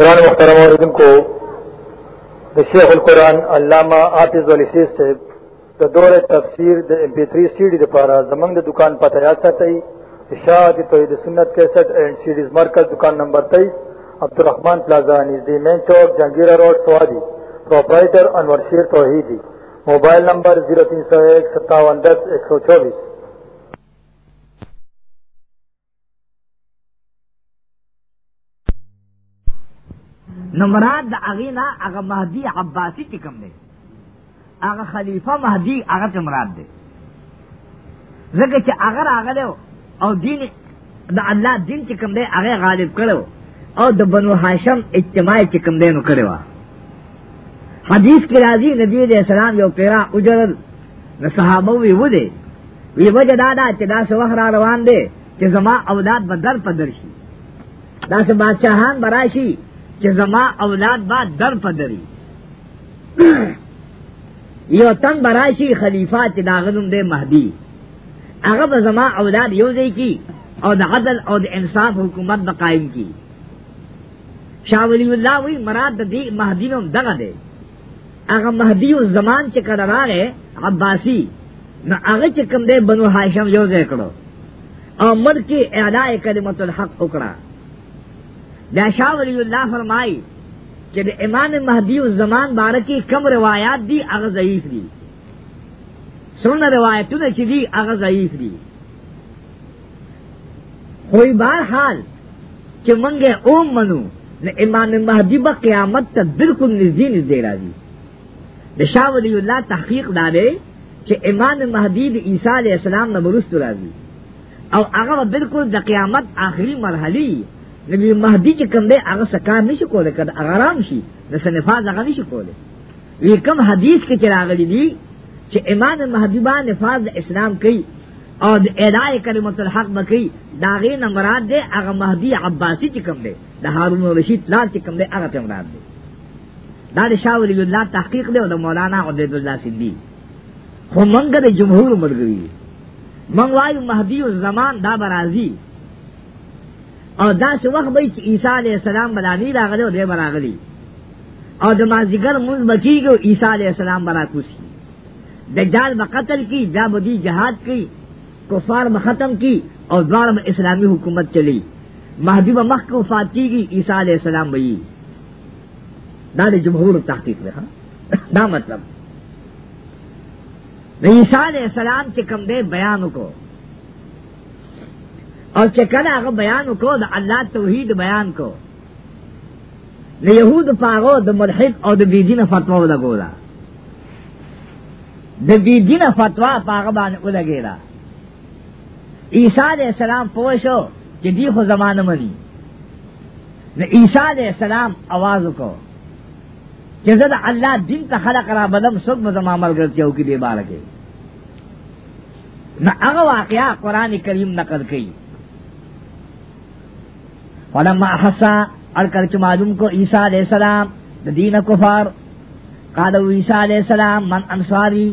قرآن محترم آردن کو شیخ القرآن علامہ آفز والی سیز سے د دور تفسیر د امپی 3 سیڈی د پارا زمنګ د دکان پته یاد ساتئ اشاعت توحید سنت 61 اینڈ سیڈیز مرکز دکان نمبر 23 عبدالرحمن پلازا نزدې مین چوک جنگیرا روډ سوادی پرپرایټر انور شیر توحیدی موبایل نمبر 03015710124 نو مراد د اغینا هغه مهدی عباسی چې کوم دی هغه خلیفہ مهدی هغه ته مراد دی ځکه چې هغه راغلی او دین د الله دین چې کوم دی هغه غالب کړو او د بنو هاشم اجتماع چې کوم دی نو کړو حدیث کې راځي نبی دې سلام یو پیرا اجرل نو صحابه وی و دی وی وجه دا دا چې دا سوه را روان دی چې زما اولاد بدر پدر شي دا سه بادشاہان براشي چې زما اولاد با در پدری یو تن براشی خلیفہ چې داغنم دے مہدی هغه به زما اولاد یو ځای کی او د عدل او د انصاف حکومت به قائم کی شاه ولی الله وی مراد د دې مہدی نوم دغه دی هغه مہدی او زمان چې کړه راغې عباسی نو هغه چې کوم دی بنو هاشم یو ځای کړو او مرګ کې اعلان کلمت الحق وکړه دا شاہ ولی اللہ فرمائی کہ دا امام مہدی الزمان بارکی کم روایات دی اغا ضعیف دی سن روایتوں نے چی دی اغا ضعیف دی کوئی بار حال کہ منگے اوم منو نہ امام مہدی با قیامت تا بالکل نزدی نزدی راضی دا شاہ ولی اللہ تحقیق دارے کہ امام مہدی دا عیسیٰ علیہ السلام نبرست راضی او هغه بالکل د قیامت آخری مرحله نبی مهدی چې کوم دی هغه سکار نشي کولای کله هغه آرام شي د سنفاز هغه نشي کولای وی کوم حدیث کې راغلی دی چې امام مهدی باندې نفاذ اسلام کوي او د ادای کلمۃ الحق بکی داغه نه مراد دی هغه مهدی عباسی چې کوم دی د هارون رشید لار چې کوم دی هغه ته مراد دی دا د شاه ولی الله تحقیق دی او د مولانا عبد الله سیندی خو منګه د جمهور مرګوي منګ وایو مهدی الزمان دا برازي او دا چې وخت به چې عیسی علی السلام باندې راغلی او دې راغلی او د مازیګر مونږ بچیږي او عیسی علی السلام باندې کوسی دجال به قتل کی دا بدی جهاد کی کفار به ختم کی او دوار به اسلامی حکومت چلی مہدی به مخ کو فاتی کی عیسی علی السلام وی دا د جمهور تحقیق نه دا مطلب عیسی علی السلام چې کوم دې بیان کو اور چکل آگا بیان کو دا اللہ توحید بیان کو دا یہود پاگو دا ملحد اور دا بیدین فتوہ لگو دا دا بیدین فتوہ پاگا بانے کو لگے دا عیسیٰ علیہ السلام پوشو چی دی خو زمان منی دا عیسیٰ علیہ السلام آواز کو چی زد اللہ دن تا خلق را بدم سب زمان ملگرد چاو کی دے بارکے نہ اغا واقعہ قرآن کریم نقل کئی فلما احسا اور کرچ معلوم کو عیسیٰ علیہ السلام دین کفار قالو عیسیٰ علیہ السلام من انصاری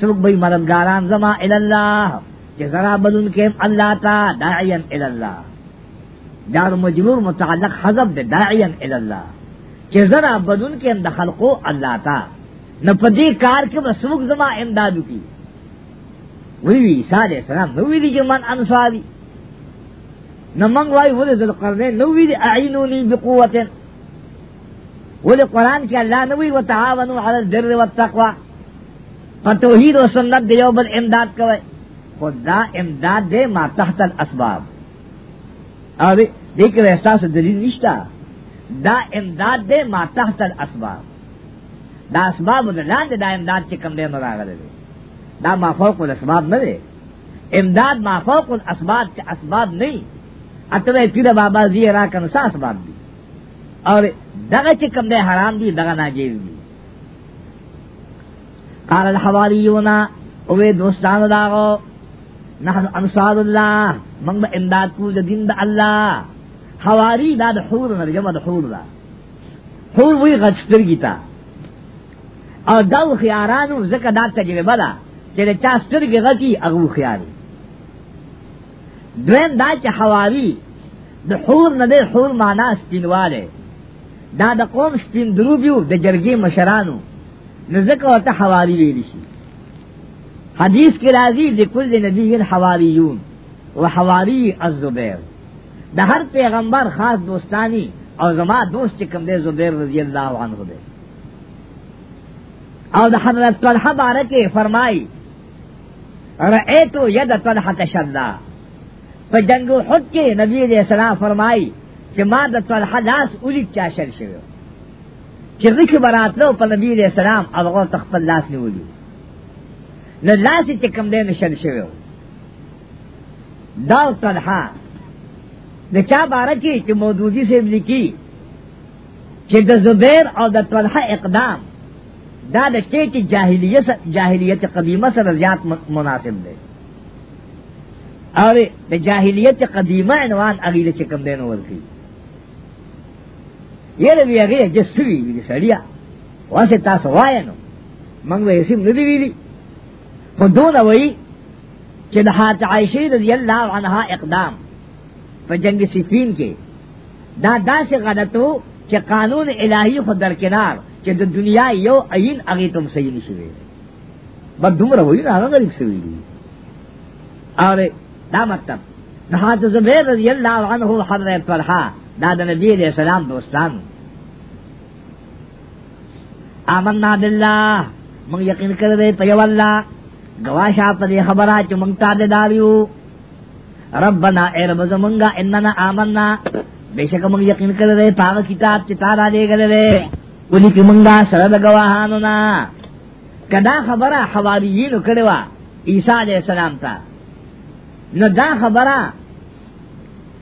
سبق بھئی مددگاران زما الاللہ کہ ذرا بدن کے اللہ تا داعین الاللہ دار مجرور متعلق حذف دے داعین الاللہ کہ ذرا بدن کے اند خلقو اللہ تا نپدی کار کے بسبق زما امدادو کی وی عیسیٰ علیہ السلام نوی دی جو انصاری نمنگ وائی ولی ذلقرنین نوی دی اعینونی بقوت ولی قرآن کی اللہ نوی و تعاونو علی الدر و التقوی فتوحید و سنت دیو بل امداد کوئے خود دا امداد دے ما تحت الاسباب اور دیکھ رہے احساس دلیل نشتا دا امداد دے ما تحت الاسباب دا اسباب دلان دے دا امداد چکم دے مراغل دے دا ما فوق الاسباب نہ دے امداد ما فوق الاسباب چا اسباب نہیں اتوے پیر بابا زی را کن ساس باب دی اور دغه چې کم دی حرام دی دغه ناجیز دی قال الحواریونا اوے دوستان داغو نحن انصار اللہ منگ با امداد کو دا دین دا اللہ حواری دا دا حور نا جمع دا حور دا حور وی غچتر گیتا اور دو خیارانو زکر دا تجربه دا چلے چاستر گی غچی اغو خیاری دویم دا چې حواوی د حور نه دی حور معنا سپینواله دا د قوم سپین دروبیو د جرګې مشرانو نزکه ورته حواوی ویل شي حدیث کې راځي د کل نبی حواریون او حواری الزبیر د هر پیغمبر خاص دوستانی او زما دوست چې کوم دی زبیر رضی الله عنه دی او د حضرت طلحه بارکه فرمای رأيت يد طلحه تشدد په جنگ احد کې نبی علیہ السلام فرمایي چې ما د طلحه لاس اولی چا شل شوی چې ذکر براتلو په نبی علیہ السلام هغه تخپل لاس نیولی نه لاس چې کم دی نشل شوی دا طلحه د چا باره کې چې مودودی سیب لیکي چې د زبیر او د طلحه اقدام دا د چې جاهلیت جاهلیت قدیمه سره زیات مناسب دی اور د جاهلیت قدیمه عنوان اغه له چکم دین ورکی یره وی هغه جسوی دی سړیا واسه تاسو وایو موږ یې سیم ندی ویلی په دونه وای چې د حضرت عائشه رضی الله عنها اقدام په جنگ سفین کې دا داسې غلطو چې قانون الهی خو درکنار چې د دنیا یو عین هغه تم صحیح نشوي بد دومره وای نه هغه غریب سوی دی اره دا مطلب نو حضرت زبیر رضی اللہ عنہ حضرت طلحہ دا د نبی علیہ السلام دوستان آمنا باللہ من یقین کردے پیو اللہ گواشا پدی خبرہ چو منگتا دے داریو ربنا اے رب زمنگا اننا آمنا بے شک من یقین کردے پاگ کتاب چتارا دے گردے ولی کی منگا سرد گواہانونا کدا خبرہ حواریینو کردوا عیسیٰ علیہ السلام تا نو دا خبره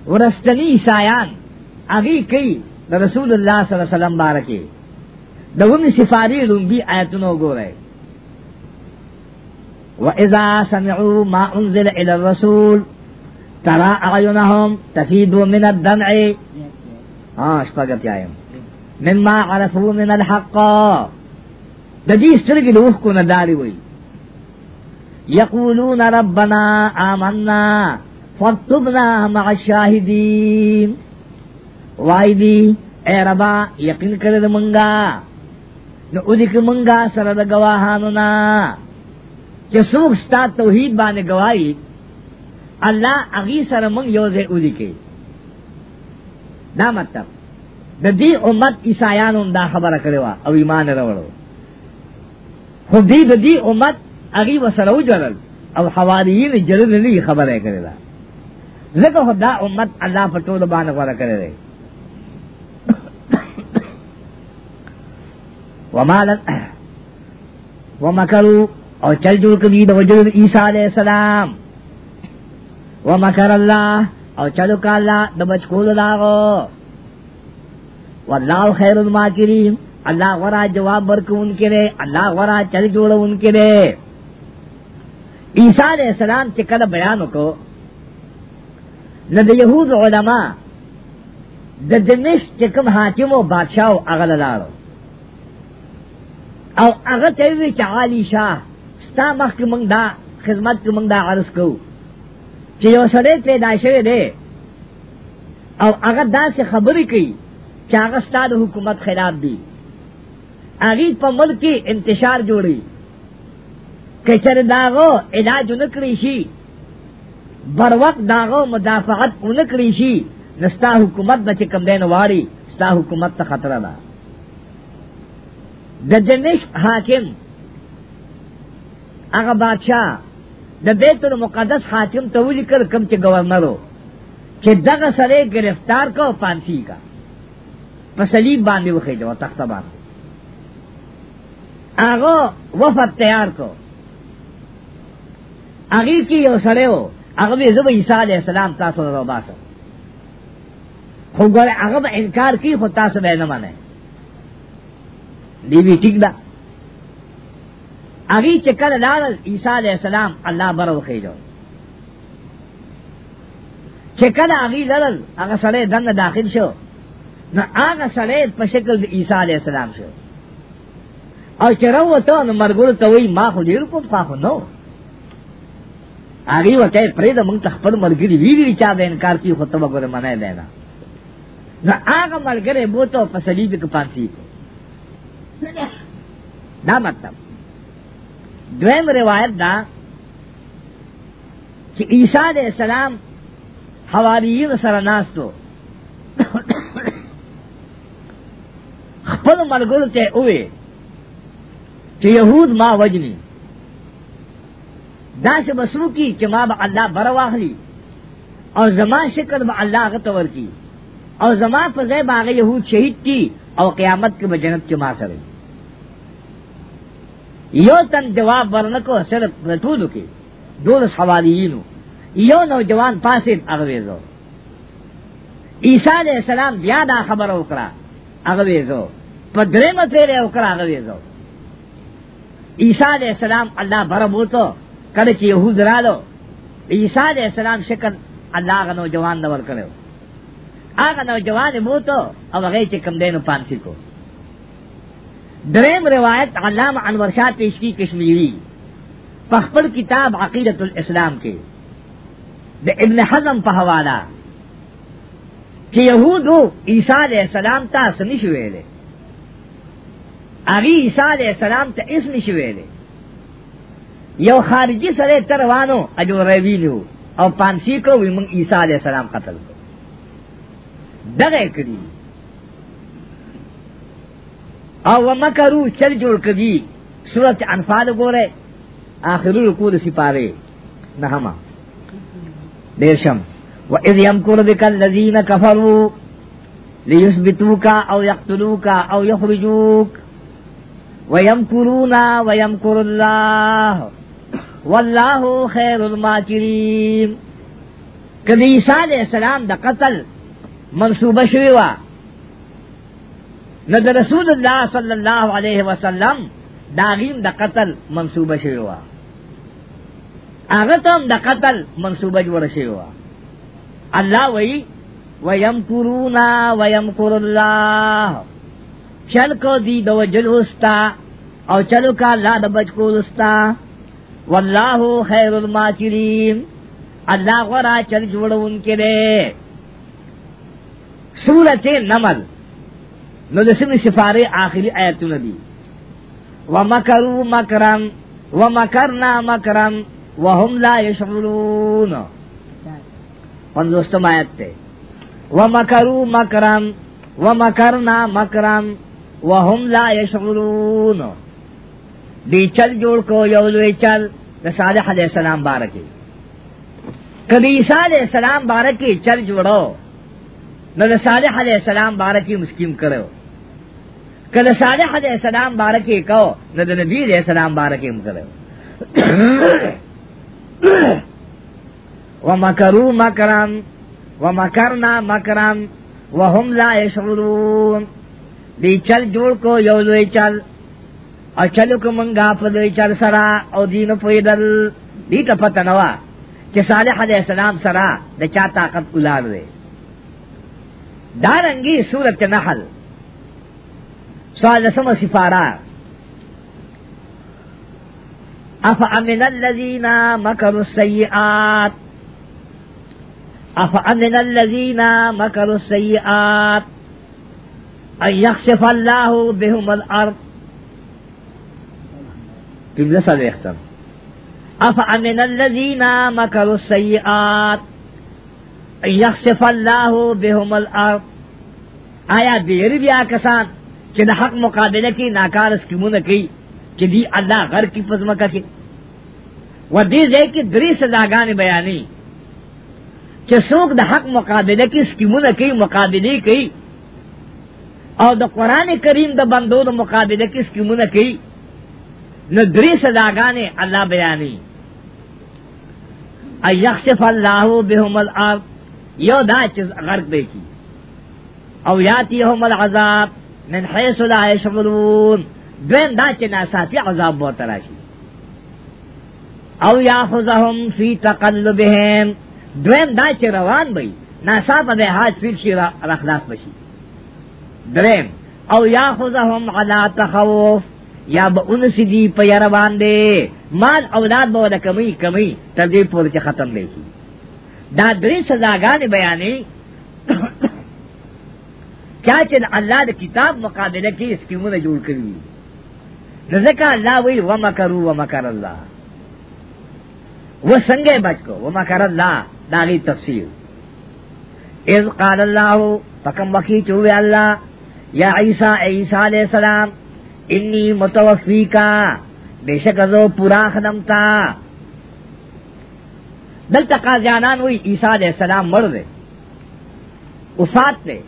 ورستنی عیسایان اغي کوي رسول الله صلی الله علیه وسلم بارکه دغه سفاری لومبي آیتونو ګورئ وَإِذَا سَمِعُوا مَا أُنزِلَ إِلَى الرَّسُولِ تَرَى أَعْيُنَهُمْ تَفِيضُ مِنَ الدَّمْعِ آه شپږت یایم مما عرفوا من الحق د دې سترګې د وښکو نه داري وي یقولون ربنا آمنا فاکتبنا مع الشاہدین وائی دی اے ربا یقین کرد منگا نو ادک منگا سرد گواہانونا چی سوک ستا توحید بانے گواہی اللہ اغی سر منگ یوز ادکے دا مطلب دا دی امت عیسایانون دا خبر کروا او ایمان روڑو خود دی دا دی امت اغي وسره جلل او حواریین جلل لی خبره کړی دا زکه خدا امت الله په ټول باندې غوړه کړی دی ومالت ومکرو او چل جوړ کړي د وجود عیسی علی السلام ومکر الله او چلو کا الله د بچ کول داغو والله خیر الماکرین الله ورا جواب ورکون کې الله ورا چل جوړون کې عیسیٰ علیہ السلام کے کل بیان کو نہ یہود علماء د دمش چکم حاکم و بادشاہ و اغل لارو او اغل تیوی چعالی شاہ ستا مخ کی منگ دا خدمت کی منگ دا عرض کو چی یو سرے پیدا شوی دے او اغل دا سے خبری کی چاگستا دا حکومت خلاف دی اغید پا ملک کی انتشار جوڑی کچر داغو علاج انکری شی بر وقت داغو مدافعت انکری شی نستا حکومت بچے کم دین واری ستا حکومت تا خطرہ دا دا دمشق حاکم اغا بادشاہ دا بیت المقدس حاکم تا ولی کر کم چے گورنرو چے دغا سرے گرفتار کا و پانسی کا پسلیب باندے وخیجو تختہ باندے آغا وفد تیار کو هغه کې یو سره و هغه زو عیسی علی السلام تاسو را باسه خو ګور هغه انکار کوي خو تاسو به نه منئ دی وی ټیک ده هغه چې کله لاړ عیسی علی السلام الله برو خېجو چې کله هغه لاړ هغه سره دنه داخل شو نو هغه سره په شکل د عیسی علی السلام شو او چې راوته نو مرګور ته وی ما خو ډیر کو پاخو نو هغه وته پرې د مونږ خپل ملګری ویری چا د انکار کی خو ته وګوره منه دی نه نو هغه ملګری مو ته په سلیب کې پاتې دا مطلب دویم روایت دا چې عیسی علیہ السلام حواریین سره ناستو خپل ملګرو ته وې چې يهود ما وجني دا سے بسو کی کہ ماں با اللہ برا واخلی اور زما شکر با اللہ غطور کی اور زما فضے باغ یہود شہید کی اور قیامت کے بجنت کے ماں سرے یو تن جواب ورنکو صرف رٹولو کی دول سوالیینو یو نوجوان پاسید اغویزو عیسیٰ علیہ السلام زیادہ خبر اکرا اغویزو پدرے میں پھیرے اکرا اغویزو عیسیٰ علیہ السلام اللہ بربوتو کله چې يهود رالو عیسی علیہ السلام شکل الله غ نوجوان نور کړو هغه نوجوان موته او هغه چې کم دینو پانسی کو دریم روایت علامہ انور شاہ پیش کی کشمیری پخپل کتاب عقیدت الاسلام کې د ابن حزم په حوالہ چې يهودو عیسی علیہ السلام تاسو نشوي له اغي عیسی علیہ السلام ته اسم نشوي له یو خارجی سره تروانو اجو رویلو او پانسی کو وی من عیسی علیہ السلام قتل کو دغه کړی او ومکرو چل جوړ کړي سورت انفال ګوره اخر رکوع د سپاره نهما دیشم و اذ یمکر بک الذین کفروا لیثبتوک او یقتلوک او یخرجوک ويمكرون ويمكر الله واللہ خیر الماکرین کدی عیسیٰ علیہ السلام دا قتل منصوبہ شوی وا نہ رسول اللہ صلی اللہ علیہ وسلم داغیم دا قتل منصوبہ شوی وا اغتم دا قتل منصوبہ جوړ شوی وا الله وی ویم کورونا ویم کور اللہ چل کو دی دو جلوستا او چلو کا لا د بچ کو والله خیر الماکرین اللہ غرا چل جوڑون کے دے سورت نمل نسم سفارے آخری آیت ندی و مکرو مکرم و مکرنا مکرم و ہم لا یشعرون ان دوستم آیت تے و مکرو مکرم و مکرنا مکرم و ہم لا یشعرون دی چل جوړ کو یو لوی چل د صالح علیہ السلام بارکی کدی عیسی علیہ السلام بارکی چل جوړو نو د صالح علیہ السلام بارکی مسکیم کړو کله صالح علیہ السلام بارکی کو نو د نبی علیہ السلام بارکی هم کړو ومکروا مکرم ومکرنا مکرم وهم لا یشعرون دی چل جوړ کو یو لوی چل اچلو کو منگا پدوی چر سرا او دین پویدل دیتا پتنوا چې صالح علیہ السلام سرا د چا طاقت اولاد دے دارنگی سورت نحل سوال سم سفارہ افامن الذین مکروا السیئات افامن الذین مکروا السیئات ان یخسف الله بهم الارض پمنا سا دیختم اف امن الذین مکر السیئات یخصف اللہ بهم الارض آیا دیر بیا کسان چې د حق مقابله کې ناکار سکیمونه کوي چې دی الله غر کی پزمکه کې و دې ځای کې درې صداګانې بیانې چې څوک د حق مقابله کې سکیمونه کوي مقابله کوي او د قران کریم د بندو د مقابله کې سکیمونه کوي نو دری صداگانے اللہ بیانی ایخشف اللہ بهم الارض یو دا چیز غرق دے کی او یاتیهم العذاب من حیث لا یشعرون دوین دا چی ناساتی عذاب بہت راشی او یاخذهم فی تقلبهم دویم دا چې روان وي ناصافه به حاج فیل شي راخلاص بشي دریم او یاخذهم علی تخوف یا به اون سدی په یره باندې مال اولاد به ولا کمی کمی تر دې پورې چې ختم دی دا درې سزاګانې بیانې چا چې الله د کتاب مقابله کې اسکیمونه جوړ کړی ځکه الله وی و مکرو و مکر الله و څنګه بچ کو و مکر الله دا غي تفسیر اذ قال الله فكم وكيت الله يا عيسى عيسى عليه السلام انی متوفی کا بے شک ازو پورا خدم تا دل تقا زیانان ہوئی عیسیٰ علیہ السلام مرد وفات دے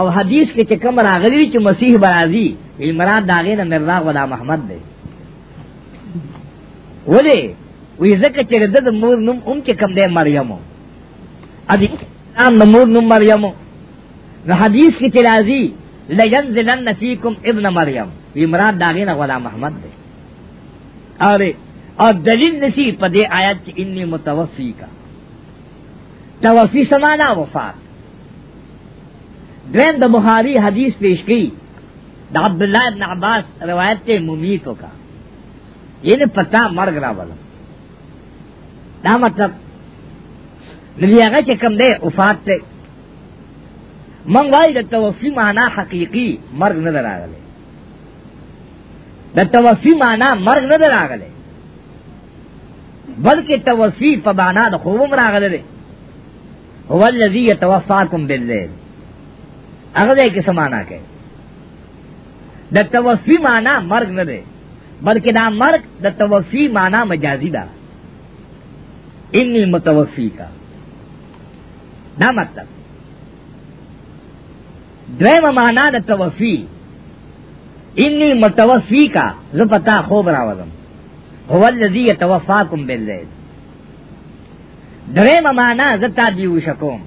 او حدیث کے چکم راغلی چو مسیح برازی المراد داغین مرزا ودا محمد دے ولی وی زکر چرد دا مور نم ام چکم دے مریمو ادی نام نمور نم مریمو نو حدیث کی تلازی لینزلن فیکم ابن مریم وی مراد داغین غلام احمد دے اور اور دلیل نسی پدے آیت چی انی متوفی کا توفی سمانا وفات دوین دا بخاری حدیث پیش کی دا عبداللہ ابن عباس روایت تے ممیتو کا یہ نے پتا مرگ را بلا دا مطلب نبی آگا چکم دے وفات تے من وای د توفی معنا حقیقی مرګ نه راغله د توفی معنا مرګ نه راغله بلکې توفی په معنا د خوب راغله ده هو الذی یتوفاکم باللیل هغه دې کې سمانا کوي د توفی معنا مرګ نه ده بلکې دا مرګ د توفی معنا مجازی ده انی متوفی کا دا مطلب دویم معنا د توفی انی متوفی کا زپتا خوب راوزم هو الذی یتوفاکم باللیل دریم معنا زتا دیو شکوم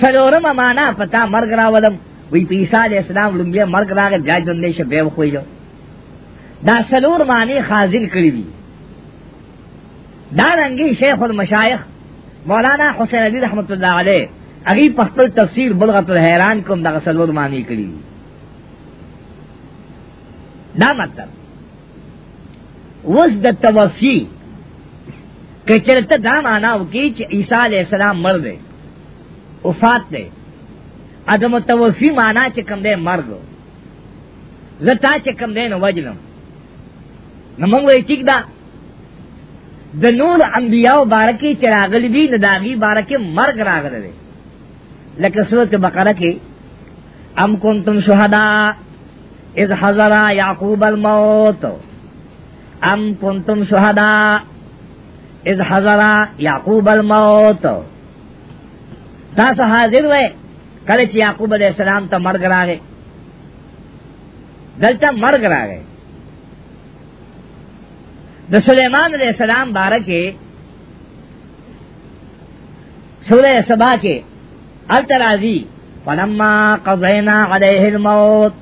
سلورم معنا پتا مرګ راولم وی پیسا علیہ السلام لنبیا مرگ راگے بیا جندے شا بیو خوئی جو دا سلور معنی خازن کری دی دا رنگی شیخ المشایخ مولانا حسین علی رحمت اللہ علیہ اگی پختل تفسیر بلغت الحیران کم دا غسلور معنی کری دا مطلب وس د توفی کہ چلتا دا مانا کی چی عیسیٰ علیہ السلام مر دے وفات دے ادم توفی مانا چی کم دے مر دو زتا چی کم دے نو وجلم نمانگوی چک دا د نور انبیاء بارکی چراغل دی نداغی بارکی مرگ راغل دے لکه سورت بقره کې ام کنتم شهدا اذ حضر یعقوب الموت ام کنتم شهدا اذ حضر یعقوب الموت تاسو حاضر وئ کله چې یعقوب علیہ السلام ته مرګ راغی دلته مرګ راغی د سلیمان علیہ السلام بارکه سورہ سبا کې الترازی فلما قضینا علیہ الموت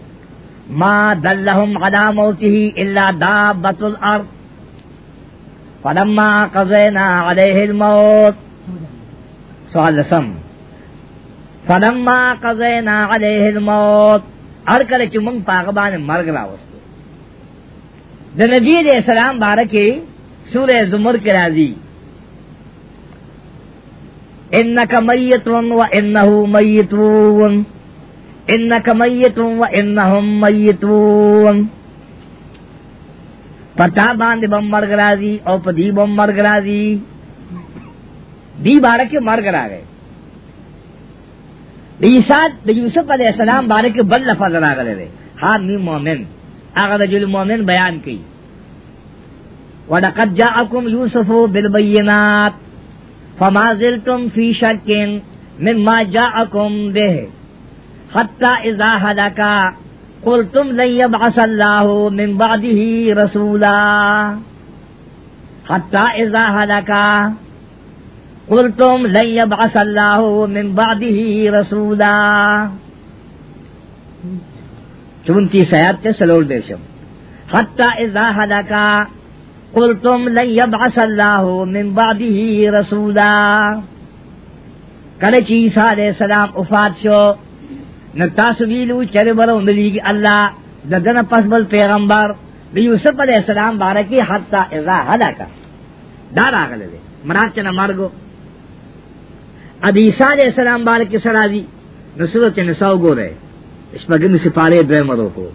ما دلهم على موته الا دابة الارض فلما قضينا عليه الموت سوال لسم فلما قضينا عليه الموت ارکل چې مونږ پاغه باندې مرګ راوستو د نبی دې سلام بارکه سوره زمر کې راځي انک میت و انه میتون انک میت و انهم میتون پتا باندې بم مرګ راځي او په دی بم مرګ راځي دی بارے کې مرګ راغی د عیسی د یوسف علی السلام بارے کې بل لفظ راغلی دی ها می مؤمن هغه د جل مؤمن بیان کړي ولقد جاءکم یوسف بالبینات فما زلتم فی شکین مما جاءکم به حتى اذا حلکا قلتم لن يبعث الله من بعده رسولا حتى اذا حلکا قلتم لن يبعث الله من بعده رسولا چونتی سیاد تے سلول دیشم حتی اذا حلکا قلتم لن يبعث الله من بعده رسولا کله چې عیسی علیہ السلام وفات شو نو تاسو ویلو چې برو مليږي الله دغه پس بل پیغمبر د یوسف علیہ السلام باندې کې حتا اذا هلاک دا راغله دي مراد چې مرګو ا دې عیسی علیہ السلام باندې کې سره دي نو سره چې نساو ګوره شپږم سپاره دوی مرو کو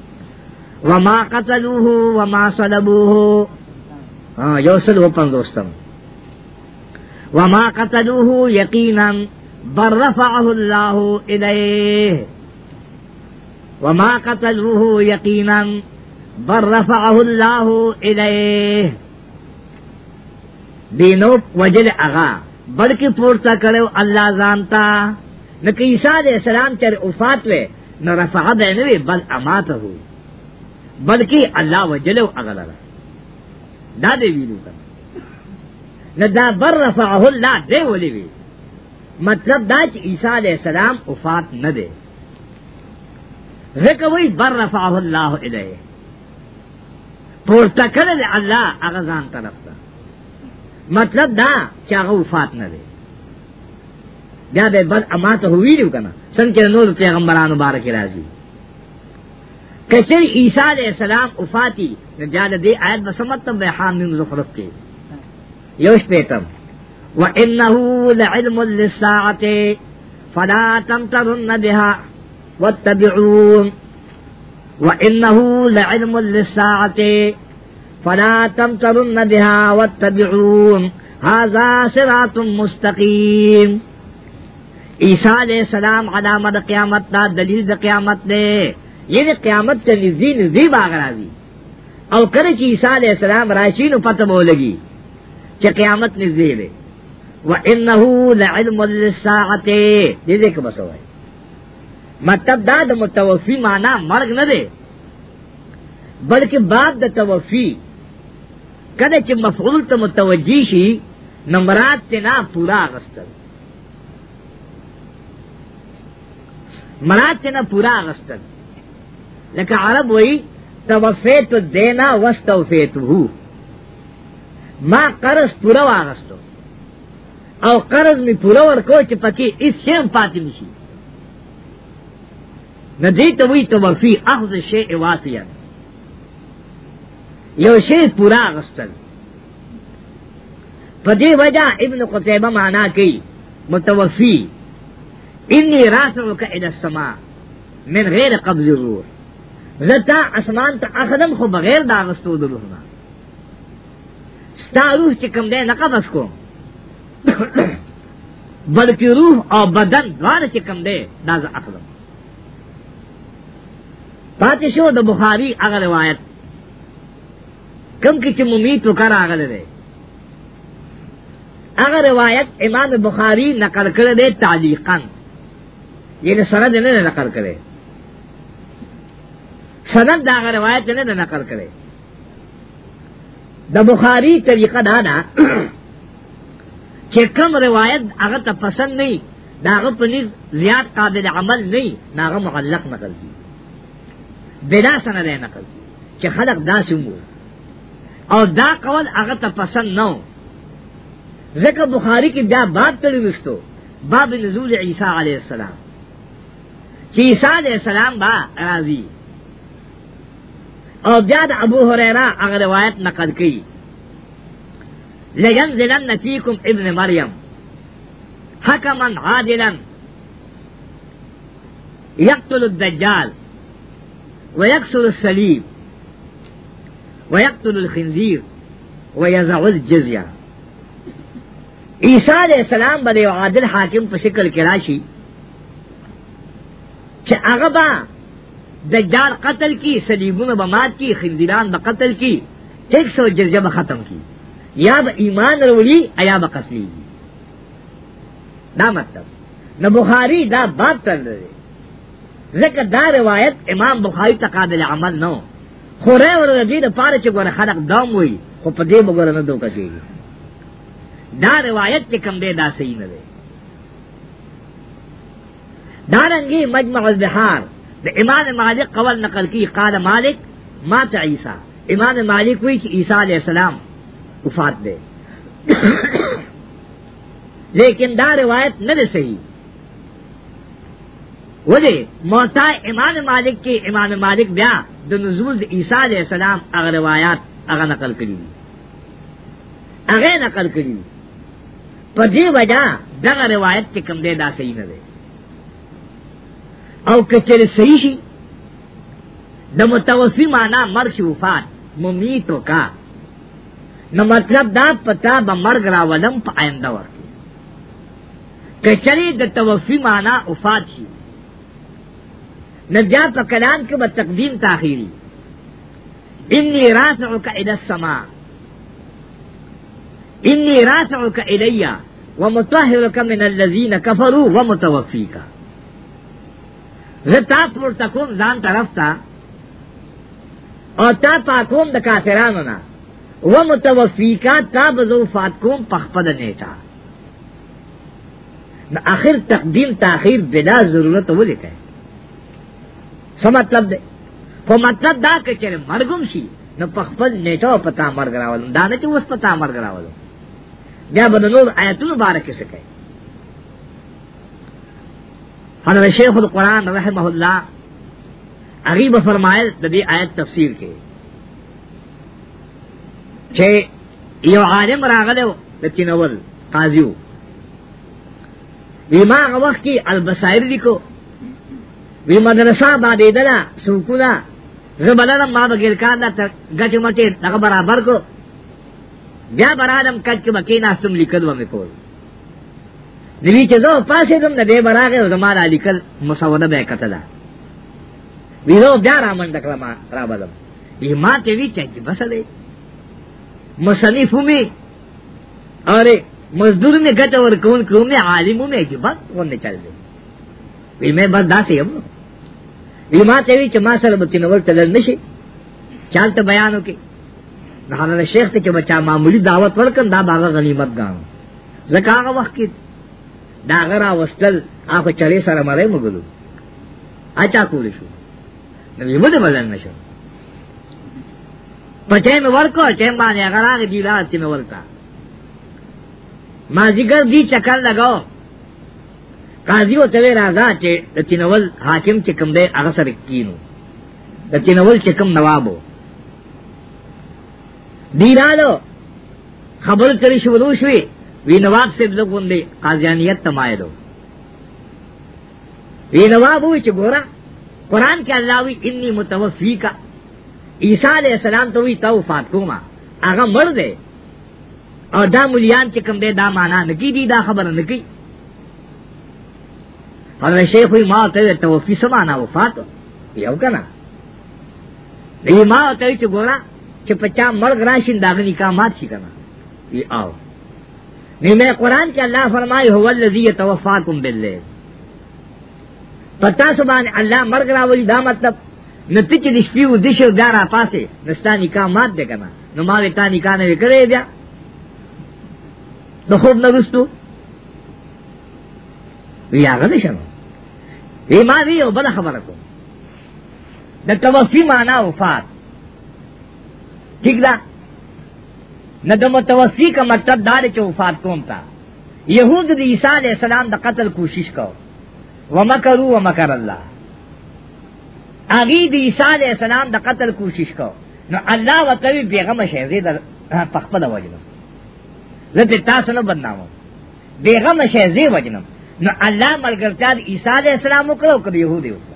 وما قتلوه وما صلبوه یو سل و پندوستم وما قتلوه یقینا بر رفعه الله الیه وما قتلوه یقینا بر رفعه الله الیه دینو وجل اغا بلکہ پورتا کرو اللہ جانتا نہ کہ عیسیٰ علیہ السلام چر افات وے نہ رفع بینوے بل امات ہو بلکہ اللہ وجل اغلرہ دا دی ویلو نه دا بر رفعه الله دی ولی وی مطلب دا چې عیسی علی السلام وفات نه دی ځکه وی بر رفعه الله الیه پورته کړل الله هغه ځان طرف ته مطلب دا چې هغه وفات نه دی دا به بد اماته ویلو کنه څنګه نور پیغمبرانو بارک راځي کہتے عیسیٰ علیہ السلام افاتی جاد دے آیت بسمتم بے حامیم زخرف کے یوش پیتم وَإِنَّهُ لَعِلْمٌ لِلسَّاعَةِ فَلَا تَمْتَرُنَّ بِهَا وَاتَّبِعُونَ وَإِنَّهُ لَعِلْمٌ لِلسَّاعَةِ فَلَا تَمْتَرُنَّ بِهَا وَاتَّبِعُونَ هَذَا صِرَاطٌ مُسْتَقِيمٌ عیسیٰ علیہ السلام علامہ قیامت دا دلیل دا قیامت دے یعنی قیامت ته نزی نزی باغ راځي او کله چې عیسی علی السلام راشي نو پته مو لګي چې قیامت نزی دی و انه لعلم للساعه دې دې کې بس وای مطلب دا د متوفی معنا مرګ نه دی بلکې بعد د توفی کله چې مفعول ته متوجی شي نمرات تنا پورا غستل مراد تنا پورا غستل لکه عرب وی توفیت دینا وستوفیتو ما قرض پورا واغستو او قرض می پورا ورکو چې پکې اس شیم پاتې نشي ندی ته وی توفی اخذ شیء واسیا یو شی پورا غستل په دې وجہ ابن قتیبه معنا کوي متوفی انی راسعک الى السماء من غیر قبض الروح زکا اسمان تا اخدم خو بغیر دا غستو د روح نه ستا روح چې کوم دی نه قبض کوم بلکې روح او بدن دواړه چې کوم دی دا ز اخدم پاتې شو د بخاری هغه روایت کم کې چې ممیت وکړه هغه دی هغه روایت امام بخاری نقل کړی دی تعلیقا یعنی سره نه نقل کړی سند دا غ روایت نه نقل کړي د بخاری طریقه دا ده چې کوم روایت هغه ته پسند نه داغه پنځ زیات قابل عمل نه داغه معلق نقل کی بلا سند نه نقل کی چې خلق داسې مو او دا قول هغه ته پسند نه ځکه بخاری کې بیا باب تړي وستو باب نزول عیسی علیه السلام چې عیسی علیه السلام با راضی اور جاد ابو حریرا اگر روایت نقل کی لین ذلن نفیکم ابن مریم حکما عادلا یقتل الدجال ويكسر الصليب ويقتل الخنزير ويزع الجزية عیسیٰ علیہ السلام بلے عادل حاکم پر شکل کراشی چھ اغبا دجار قتل کی سلیمون بمات کی خندیران بقتل کی ٹیکس اور جرجہ ختم کی یا با ایمان رولی ایا با قتلی دا مطلب نہ بخاری دا بات کر رہے ذکر دا روایت امام بخاری تقابل عمل نو خورے اور رضید پارے چکور خلق دام ہوئی خو پدے بگر نہ دو کچے گی دا روایت کے کم دے دا صحیح نہ دے دارنگی مجمع البحار د امام مالک قول نقل کی قال مالک ما ته عیسی امام مالک وی چې عیسی علی السلام وفات دی لیکن دا روایت نه ده صحیح ولی موتا امام مالک کې امام مالک بیا د نزول د عیسی علی السلام هغه روایت هغه نقل کړي هغه نقل کړي په دې وجہ دغه روایت کې کوم دی دا صحیح نه دی او کچر صحیح شي د متوفی معنا مرګ شي وفات ممیتو کا نو مطلب دا پتا به مرګ راولم په آینده ورکی کچری د توفی معنا وفات شي نه بیا په کلام کې به تقدیم تاخیری انی راسعک الی السما انی راسعک الیا ومطهرک من الذین کفروا ومتوفیک زتا پور تکوم ځان طرف تا او تا پاکوم د کافرانو نه و متوفیکا تا بزو فاتکوم پخپد نیتا نا آخر تقدیم تاخیر بلا ضرورت وہ لکھا ہے سو مطلب دے خو مطلب دا کہ چرے مرگم شی نا پخپد نیتا و پتا مرگ راولم دانا چو اس پتا مرگ راولم بیا بدنور آیتون بارکی سکے حضرت شیخ القرآن رحمہ اللہ عریب فرمائل دبی آیت تفسیر کے چھے یو عالم راغلو لیکن اول قاضیو وی ما وقت کی البصائر لکو وی مدرسہ با دیدنا سوکونا زبلنا ما بغیر کانا گچ مٹے نغ برابر کو بیا برادم کچ مکینا سم لکدو میں کولو نوی چې زه پاسې دم نه دی براغه او زما الیکل مسوده به کتل وی نو بیا را من دکړه ما را بدم یی ما ته وی چې بس دی مصنف می اره مزدور نه ګټ ور کون کوم نه عالم می چې بس ونه چل دی وی مې بس داسې یم وی ما ته وی چې ما سره بچنه ور تل نشي چالت بیانو کې نه شیخ ته چې بچا معمولی دعوت ورکړ دا باغه غنیمت غاو زکه هغه وخت کې دا غرا وستل اخو چری سره مړې مګلو اچا کول شو نو یې مده مزن نشو پټې مې ورکو چې باندې هغه راغی دی لاس مې ورکا ما ذکر دی چکر لگاو قاضی او ته راځه چې د تینول حاکم چې کوم دی هغه سره کینو د تینول چې کوم نوابو دی رالو خبر کړی شو ولوشوي وی نواب سے زګون دی قاضیانیت تمایلو وی نواب وی چې ګورا قران کې الله وی انی متوفی کا عیسی علیہ السلام ته وی تو فاطمه هغه مړ دی او دا مليان چې کوم دی دا معنا نکی دی دا خبره نکی حضرت شیخ وی ما ته توفی سمانا وفات یو کنه دی ما ته چې ګورا چې پچا مړ غراشین داغ نکاح مات شي کنه وی آو نیمه قرآن کې الله فرمایي هو الذی یتوفاکم باللیل پتا سبحان الله مرګ راولي دا مطلب نتی چې د شپې و د شه دارا پاسه نستا نکاح مات دی کنه نو ما وی تا نکاح نه وکړې بیا د خوب نه رسټو یاغه نشم وی ما وی او بل خبره کوم د توفی معنا وفات ٹھیک ده نہ د متوسی کا مطلب دار چوفات کوم تا یہود دی عیسیٰ علیہ السلام دا قتل کوشش کو و مکرو و مکر اللہ آگی دی عیسیٰ علیہ السلام دا قتل کوشش کو نو اللہ و طوی بیغم شہزی در پخپل وجنم لتے تاسنو بدنامو بیغم شہزی وجنم نو اللہ ملگرتا دی عیسیٰ علیہ السلام اکرو کر یہودی اکرو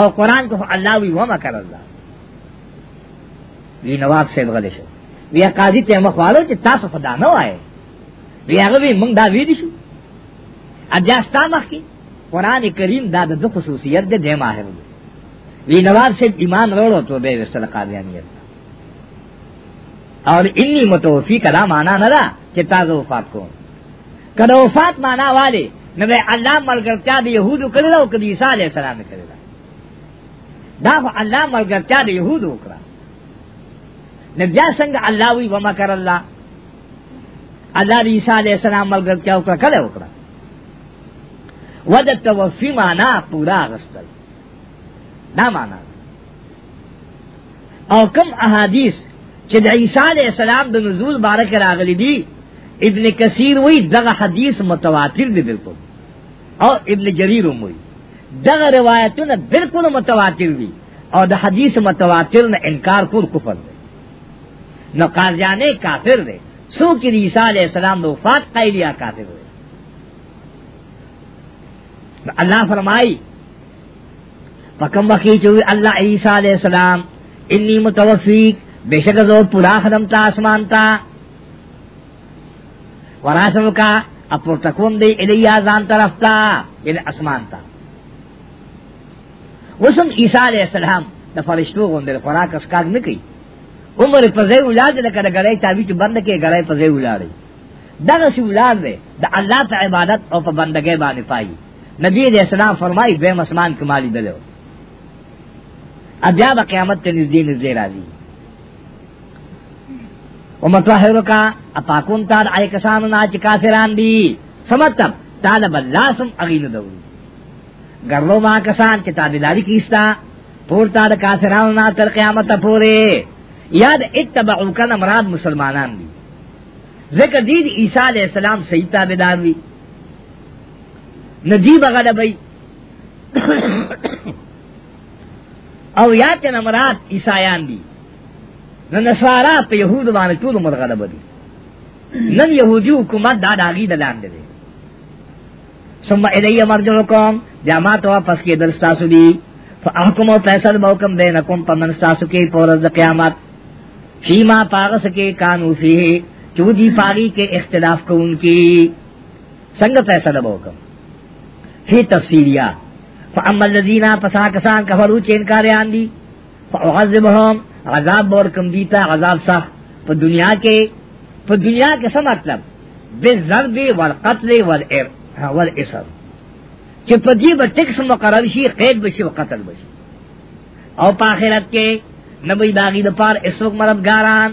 اور قرآن کو اللہ وی و مکر اللہ وی نواب سے بغلشو بیا قاضی ته مخوالو چې تاسو خدا نه وای بیا غوی موږ دا وی دي شو اجازه مخ کی قران کریم دا د خصوصیت دې دی ماهر دی وی نواب سے ایمان روڑو تو بے وسل قادیانیت اور انی متوفی کدا مانا نہ رہا کہ تازہ وفات کو کدا وفات مانا والے نہ بے اللہ ملگرچا دے یہود کرے لو کدی عیسیٰ علیہ السلام کرے لو دا اللہ ملگرچا دے یہود کرا نو بیا څنګه الله وی وما کر الله الله عیسی علیہ السلام ملګر چا وکړه کله وکړه ود توفی معنا پورا غستل دا معنا او کم احادیث چې د عیسی علیہ السلام د نزول بارک راغلی دي ابن کثیر وی دغه حدیث متواتر دی بالکل او ابن جریر وی دغه روایتونه بالکل متواتر دي او د حدیث متواتر نه انکار کول کفر دی نو قاضیانے کافر دے سو کی عیسیٰ علیہ السلام دو وفات قیلیا کافر دے اللہ فرمائی پکم وقی چوی اللہ عیسیٰ علیہ السلام انی متوفیق بے شک زور پورا خدم تا آسمان تا وراسم کا اپور تکوم دے الیا زان طرف تا یعنی اسمان تا وسم عیسیٰ علیہ السلام دا فرشتو گوندے خوراک اسکاگ نکی عمر پزې ولاد لکه ګړې چاوي چې بند کې ګړې پزې ولادې دغه سی ولاد دی د الله په عبادت او په بندګۍ باندې پای نبی دې اسلام فرمایي به مسلمان کمالي دلو ابیا به قیامت ته نږدې نږدې راځي او متطهر کا اپاکون تا آی کسانو نه چې کافران دي سمتب طالب الله سم اغین دو ګرلو ما کسان چې تابعداري کیستا پورتا د کافرانو نه تر قیامت پورې یا د اتبعو کنا مراد مسلمانان دي ذکر دید عیسیٰ علیہ السلام صحیح تابدار وی نجیب غلبی او یا چن امرات عیسایان دی نن نسوارا پا یهود بانے طول عمر غلب دی نن یهودی حکومت دا داغی دلان دی سمع الی مرجعکم جامات واپس کی درستاسو دی فاحکم و فیصل بحکم بینکم پمنستاسو کی پورز قیامت فیما پاغس کے کانو فی چو دی پاگی کے اختلاف کو ان کی سنگ فیصلہ بوکم فی تفصیلیا فاما اللذینا پسا کسان کفرو چین کاریان دی فاغذبہم عذاب بورکم دیتا عذاب سا پا دنیا کے پا دنیا کے سا مطلب بالضرب والقتل والعصر چی پا دی با ٹکس مقرر شی قید بشی و قتل بشی او پاخرت کے نبی داغی دپار اسوک مددگاران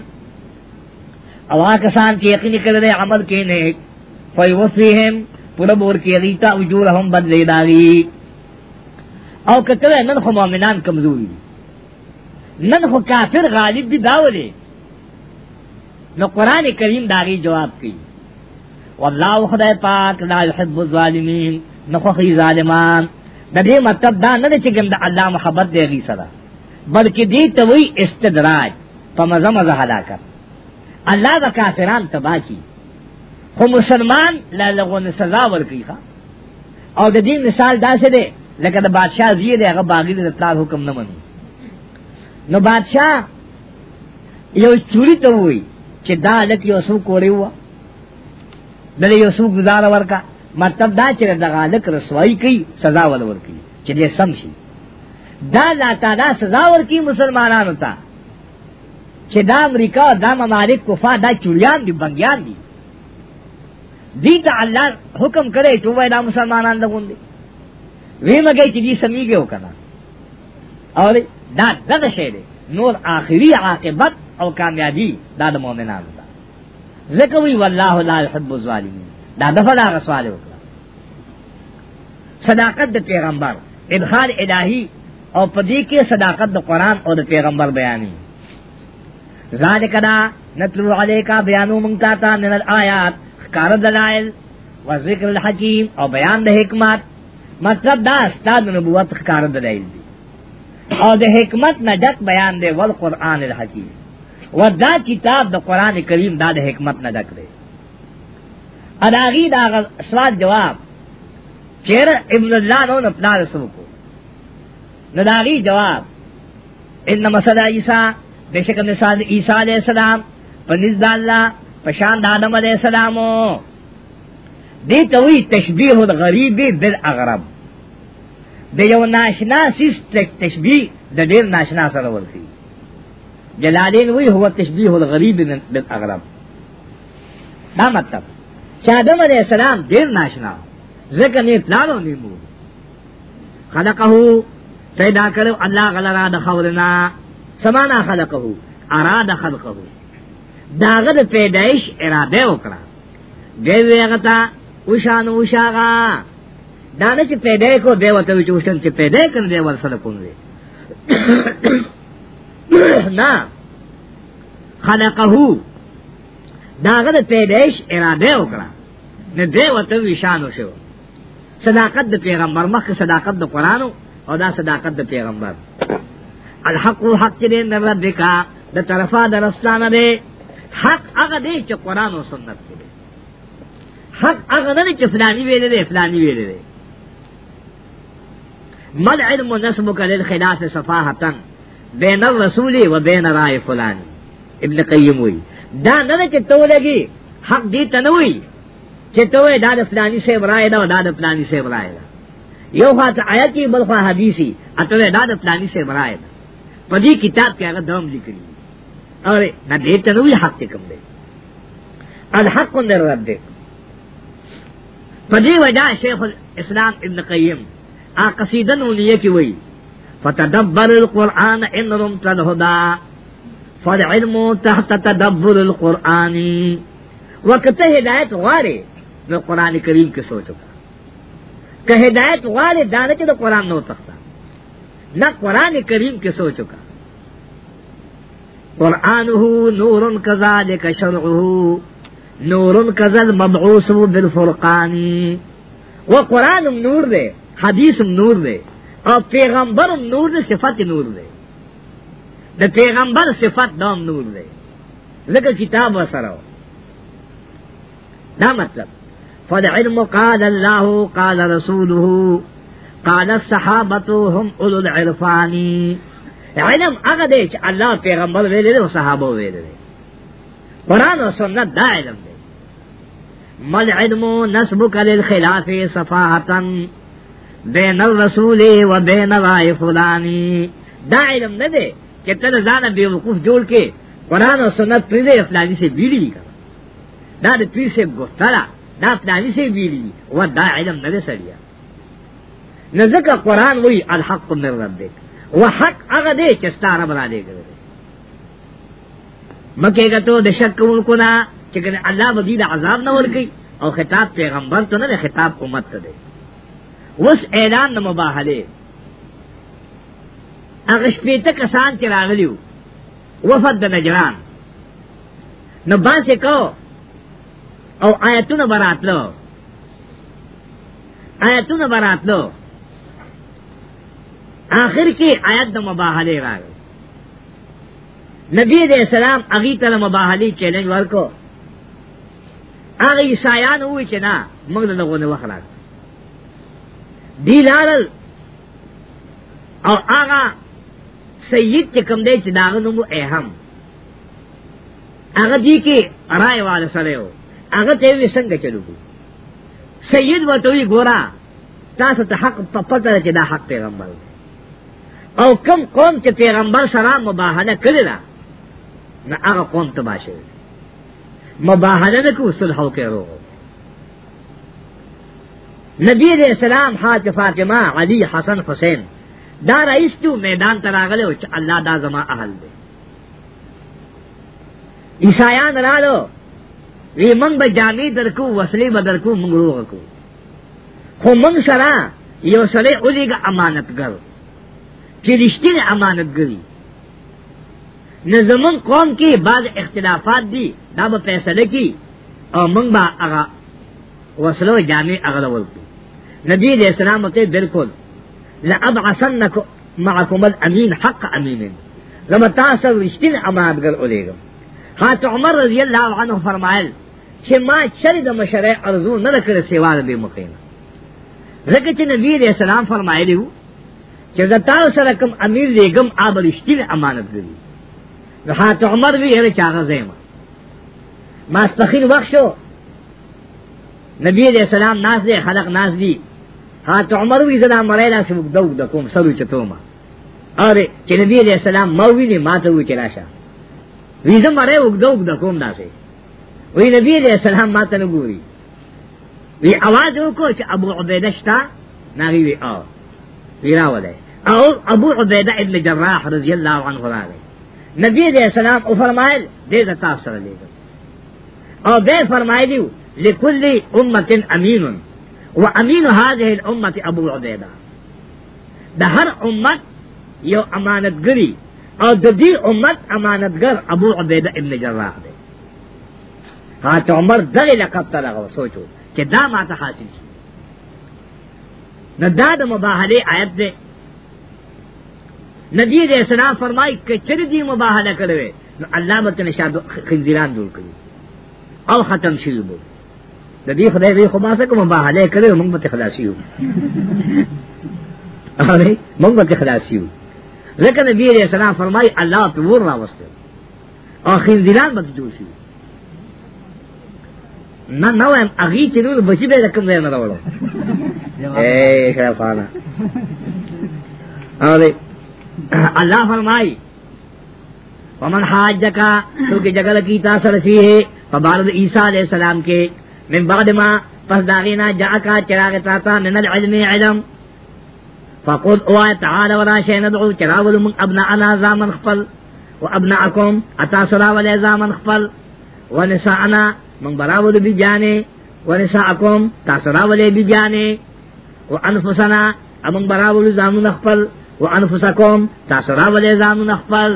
اوا کسان کی یقین کر دے عمل کے نیک کوئی وفیہم پورا بور کی ریتا اجورہم بدلے داغی او کتوے نن خو مومنان کمزوری دی نن خو کافر غالب دی داولے نو قرآن کریم داغی جواب کی واللہ خدا پاک لا يحب الظالمین نخوخی ظالمان دا دے مطلب دا ندے چگم دا اللہ محبت دے غی صدا بلکہ دی تو وہی استدراج پمزہ مزہ ہلاکت اللہ کا کافران تباہ کی خو مسلمان لا لغو نے سزا ورکی خواہ اور دا دین مثال دا سے دے لیکن دا بادشاہ زیے دے اگر باغی دے اطلاع حکم نہ منو نو بادشاہ یو چوری تو ہوئی چہ دا لک یو سو کورے ہوا دلے یو سو گزارا ورکا مطلب دا چہ دا غالک رسوائی کی سزا ورکی چہ دے سمشی دا لا تعالی سزا ورکی مسلمانانو ته چې دا امریکا دا ممالک کفا دا چوریان دي بنګیان دي دې ته الله حکم کړی چې وای دا مسلمانان دغون دي وی مګی چې دې سميږي وکړه او دا دغه شی دی نور آخري عاقبت او کامیابی دا د مؤمنانو ده ذکر وی والله لا يحب الظالمین دا دغه دا غسواله وکړه صداقت د پیغمبر ادخال الهی او پدې کې صداقت د قران او د پیغمبر بیانې ذالک دا نتلو علیکا بیانو مونتا تا من الآیات کار دلائل و ذکر الحکیم او بیان د حکمت مطلب دا استاد نبوت کار دلائل دی او د حکمت نه ډک بیان دی ول قران الحکیم و دا کتاب د قران کریم دا د حکمت نه ډک دی اداغی دا سوال جواب چیر ابن اللہ نو نپنا رسول نداغی جواب ان مسد عیسیٰ بے شک مثال عیسیٰ علیہ السلام پنزد اللہ پشاند آدم علیہ السلام دی توی تشبیح الغریبی بالاغرب دی یو ناشنا سیس تشبیح دی دیر ناشنا سر ورکی جلالین وی ہوا تشبیح الغریبی بالاغرب دا مطلب چا آدم علیہ السلام دیر ناشنا ذکر نیت لانو نیمو خلقہو پیدا کرو اللہ غلرا د خولنا سمانا خلقه اراد خلقه داغه د پیدائش اراده وکړه دیوی غتا وشان وشاغا دانه چې پیدا کو دیو ته چې وشن چې پیدا کړ دی ورسره کوم دی نا خلقه داغه د پیدائش اراده وکړه نه دیو ته وشان وشو صداقت د پیغمبر مخه صداقت د قرانو او دا صداقت د پیغمبر الحق حق دې نه ربک د طرفا د رستانه دې حق هغه دې چې قران او سنت دې حق هغه نه چې فلانی ویلې دې فلانی ویلې دې مل علم نسبك للخلاف صفاحه بین الرسول و بین رائے فلان ابن قیم وی دا نه چې تو لګي حق دې تنوي چې توې دا د فلانی سره رائے دا دا د فلانی سره رائے دا یو خواہ تا آیا کی بل خواہ حدیثی اتوے دا دا پلانی سے برائے دا پدی کتاب کیا گا دوم لکلی اور نہ دیتا نوی حق تکم دے الحق اندر رب دے پدی وجہ شیخ الاسلام ابن قیم آ قصیدن اولیے کی وئی فتدبر القرآن ان رمت الہدا فالعلم تحت تدبر القرآن وقت ہدایت غارے میں قرآن کریم کے سوچوں کہ ہدایت والے دانے کے تو قرآن نہ ہو تختہ نہ قرآن کریم کے سو چکا قرآن ہو نور کزا لے کا شرع ہو نور کزل مبعوث بالفرقانی وہ قرآن نور دے حدیث نور دے اور پیغمبر نور دے صفت نور دے دا پیغمبر صفت نام نور دے لیکن کتاب و سرو نہ مطلب فالعلم قال الله قال رسوله قال الصحابه هم اولو العرفان علم هغه دی چې الله پیغمبر ویل او صحابه ویل قرآن او سنت دا علم دی مل علم نسبك للخلاف صفاحه بین الرسول و بین رای فلانی دا علم نه دی چې تل ځان به وقوف جوړ کې قرآن او سنت پر دې افلانی سے بیڑی کړه دا د پیر سے گفتگو دا پلانی سے ویلی و دا علم نہ سڑیا نہ زکا قرآن وہی الحق من ربک و حق اگ دے چستا رب را دے گئے مکے گا تو دشک ان کو نہ چکن اللہ مزید عذاب نہ ور گئی اور خطاب پیغمبر تو نہ خطاب امت دے اس اعلان نہ مباحلے اغش پیتا کسان چراغلیو وفد نجران نو باسے کو او آیتونه براتلو آیتونه براتلو آخر کې آیت د مباهله راغله نبی دې سلام اغي ته مباهله چیلنج ورکو هغه عیسایان وای چې نه موږ له غوونه وخلاص دی لارل او هغه سید چې کوم دی چې داغه نوم اهم هغه دی کې رائے والے سره هغه ته وی څنګه چلو سید وتوی ګورا تاسو ته حق په پته چې دا حق پیغمبر او کم قوم چې پیغمبر سره مباهله کړی دا نه هغه قوم ته باشه مباهله نه کو صلح وکړو نبی علیہ السلام حاج فاطمہ علی حسن حسین دا رئیس تو میدان تراغلے اللہ دا زما اہل دے عیسایان رالو وی من به جامې درکو وسلې به درکو موږ روغ کو خو موږ سره یو سړی اولیګه امانتګر چې رښتینی امانتګری نه زمون قوم کې بعض اختلافات دي دا به فیصله کی او موږ به هغه وسلو جامې هغه ورکو نبی دې اسلام ته بالکل لابعثنکم معکم الامین حق امین لما تاسو رښتینی امانتګر اولیګم حضرت عمر رضی اللہ عنہ فرمائے چې ما چرې د مشرع ارزو نه کړې سیوال به مقینا ځکه چې نبی دې سلام فرمایلی وو چې زتا سره کوم امیر لګم آبرشتي امانت دی حضرت عمر وی هر چاغه زما ما استخین وخت شو نبی علیہ السلام ناس دے خلق ناس دی ہاں تو عمر وی زنا مړی لاس وګدو د کوم سلو چتوما اره چې نبی علیہ السلام مووی نه ماته وی چلاشه وی زما مړی وګدو د کوم داسه وی نبی علیہ السلام ماتا نگوری وی آواز اوکو چا ابو عبیدہ شتا ناگی وی آو وی راولے او ابو عبیدہ ابن جراح رضی اللہ عنہ را گئی نبی علیہ السلام او فرمائل دے دا تاثر لے گا او دے فرمائلیو لکل امت امین و امین هذه الامت ابو عبیدہ دا ہر امت یو امانتگری او دا دی امت امانتگر ابو عبیدہ ابن جراح دے حضرت عمر دغه لقب ته لغو سوچو چې دا ماته حاصل شي نه دا د مباهله آیت ده نبی دې اسلام فرمای چې چر دې مباهله کړو نو الله مت نشاد خنزیران جوړ کړي او ختم شي وو د دې خدای دې خو ما څه کوم مباهله کړو موږ مت خلاصي یو اره موږ مت خلاصي یو ځکه نبی دې اسلام فرمای الله ته ور راوستي او خنزیران مت جوړ شي نه نه وایم هغه چې نور بچی به رقم نه راوړو اے شرفانا اوله الله فرمای ومن حاجک تو کې جګړه کی تاسو رسی ہے په بارد عیسی علیہ السلام کې من بعد ما پس داغینا جا کا چراغ تاتا من العلم علم فقل اوائے تعالی ولا شین دعو چراول من ابناءنا زامن خپل و ابناءکم اتا سراول زامن خپل ونساءنا من براو بی جانے و نساءکم تاسرا ولے بی جانے و انفسنا امن براو زامن اخپل و انفسکم تاسرا ولے زامن اخپل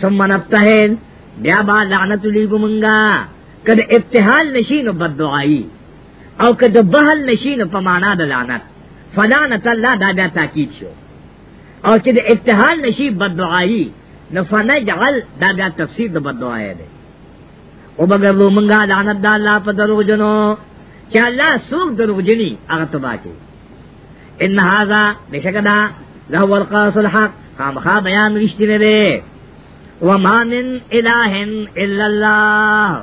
ثم نبتہن بیا با لعنت لیب منگا کد ابتحال نشین و بدعائی او کد بحل نشین و پمانا دا لعنت فلانت اللہ دا بیا تاکید شو او کد ابتحال نشی بدعائی نفنجعل دا بیا تفسیر دا بدعائی دے او مگر لو منگا لعنت دا اللہ پا دروغ جنو چا اللہ سوک دروغ جنی اغتو تبا کی ان حاضا بشک لہو القاس الحق خام خامخا بیان رشتی میں بے وما من الہ الا اللہ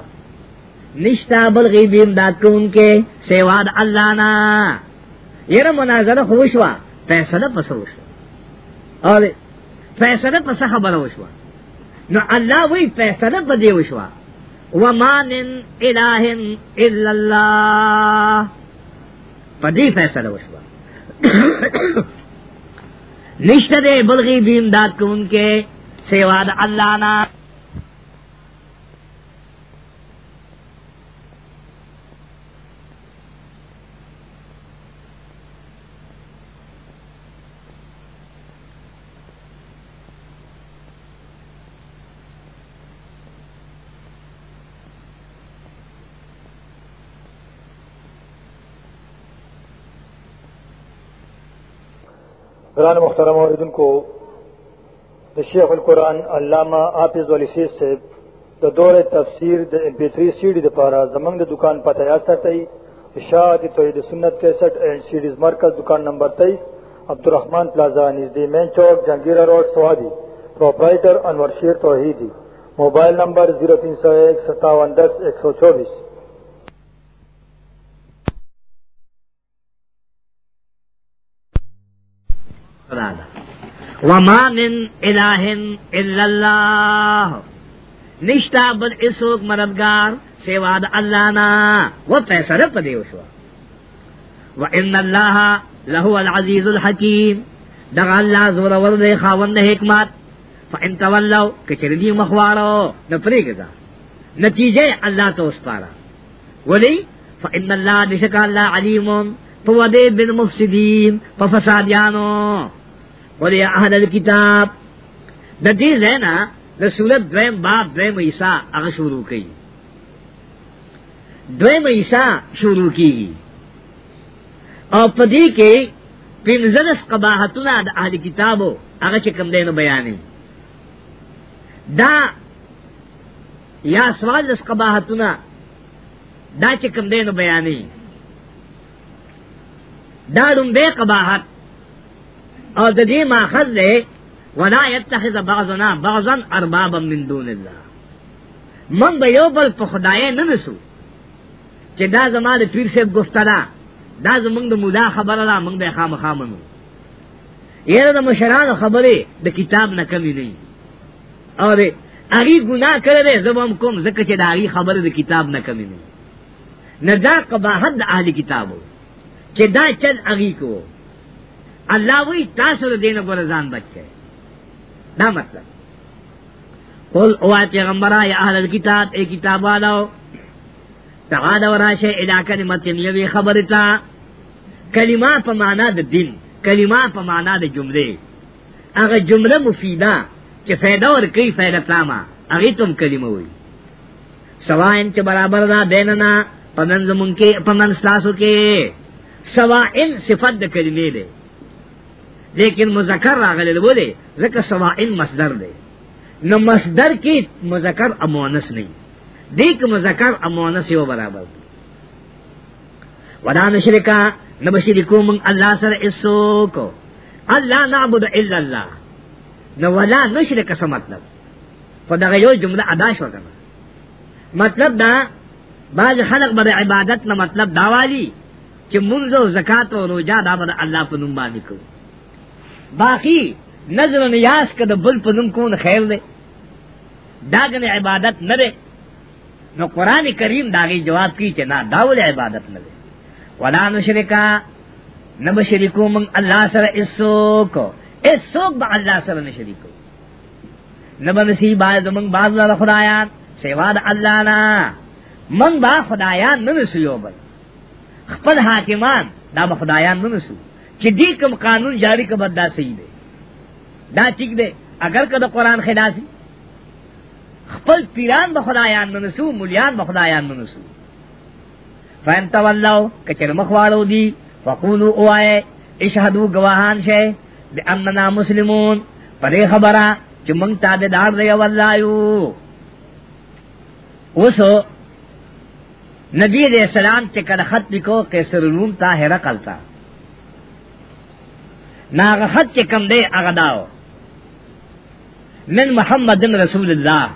نشتا بلغی بیم داکون کے سیواد اللہ نا یہ را مناظر خوشوا فیصلہ پس روشوا اور فیصلہ پس خبر روشوا نو اللہ وی فیصلہ پدی روشوا ومان الہ الا اللہ پدی فیصلہ وشوا نشتہ بلغی دین داد کو ان کے سیواد اللہ نا قرآن مخترم عردن کو شیخ القرآن علامہ آپز والی سیز سے د دور تفسیر د ایم پی 3 سیډي د پاره زمنګ د دکان پته یا ساتي ارشاد توحید سنت 61 اینڈ سیریز مرکز دکان نمبر 23 عبدالرحمن پلازا نږدې مین چوک جنگیرا روډ سوادی پرپرایټر انور شیر توحیدی موبایل نمبر 03015710124 رالا وما من الہ الا اللہ نشتا بل اسوک مددگار سیوا دا اللہ نا وہ پیسہ رب دے وشوا و ان اللہ لہو العزیز الحکیم دغا اللہ زور ورد خاوند حکمت فان تولو کچردی مخوارو نفری گزا نتیجے اللہ تو اس پارا ولی فان اللہ نشکا اللہ علیم پودے بن مفسدین پفسادیانو ولی اہل الكتاب دا دی زینہ رسولت دویم باب دویم عیسیٰ اگر شروع کی دویم عیسیٰ شروع کی گی اور پدی کے پنزلس قباحتنا دا اہل کتابو اگر چکم دینو بیانی دا یا سوال اس قباحتنا دا چکم دینو بیانی دا لومبه قباحت او د دې ماخذ له ولا يتخذ بعضنا بعضا اربابا من دون الله من به یو بل په خدای نه نسو چې دا زما د پیر صاحب گفتلا دا زمونږ د مولا خبره را موږ به خامخا منو یره د مشرانو خبره د کتاب نه کمی نه او دې هغه ګناه کړل زبم کوم زکه چې دا هغه خبره د کتاب نه کمی نه نه دا قباحت د اهل کتابو چې دا چل اغي کو الله وی تاسو له دینه پر ځان بچي دا مطلب قل او پیغمبره یا اهل الكتاب ای کتاب والو تعالی وراشه الی کلمت یوی خبرتا کلمه په معنا د دین کلمه په معنا د جمله هغه جمله مفیده چې فائدہ ورکړي فائدہ پلاما هغه تم کلمه وي سواین چې برابر ده دیننا پمن زمونکې پمن سلاسو کې سوائن صفت د کلمې ده لیکن مذکر راغلی له بوله ځکه سوائن مصدر ده نو مصدر کې مذکر او مؤنث نه دي کې مذکر او مؤنث یو برابر ودا نشرکا نبشرکو من الله سره اسو کو الله نعبد الا الله نو ولا نشرک څه مطلب په دغه یو جمله ادا شو کنه مطلب دا بعض خلق بر عبادت نه مطلب دا والی چې مونږ او زکات او روزه دا به الله په نوم باندې کوو باقی نظر نیاز کده بل په نوم کوون خیر دی داګنه عبادت نه دی نو قران کریم داغي جواب کی چې نه داول عبادت نه دی ولا نشرکا نب شریکو من الله سره اسوک اسوک به الله سره نشریکو نب نصیب باز من باز خدایان سیوا د الله نه من با خدایان نه نسیو بل خپل حاکمان دا به خدایان نه نسو چې دې کوم قانون جاری کا بد دا صحیح دی دا ٹھیک دی اگر کده قران خلافی خپل پیران به خدایان نه نسو مليان به خدایان نه نسو فهم تولو کچر مخوالو دی فقولو اوائے اشهدو گواهان شه باننا مسلمون پدې خبره چې موږ تابعدار دی ولایو اوسو نبی علیہ السلام چې کله خط لیکو قیصر روم ته هرقل تا ناغه خط چې کم دی هغه داو من محمد رسول الله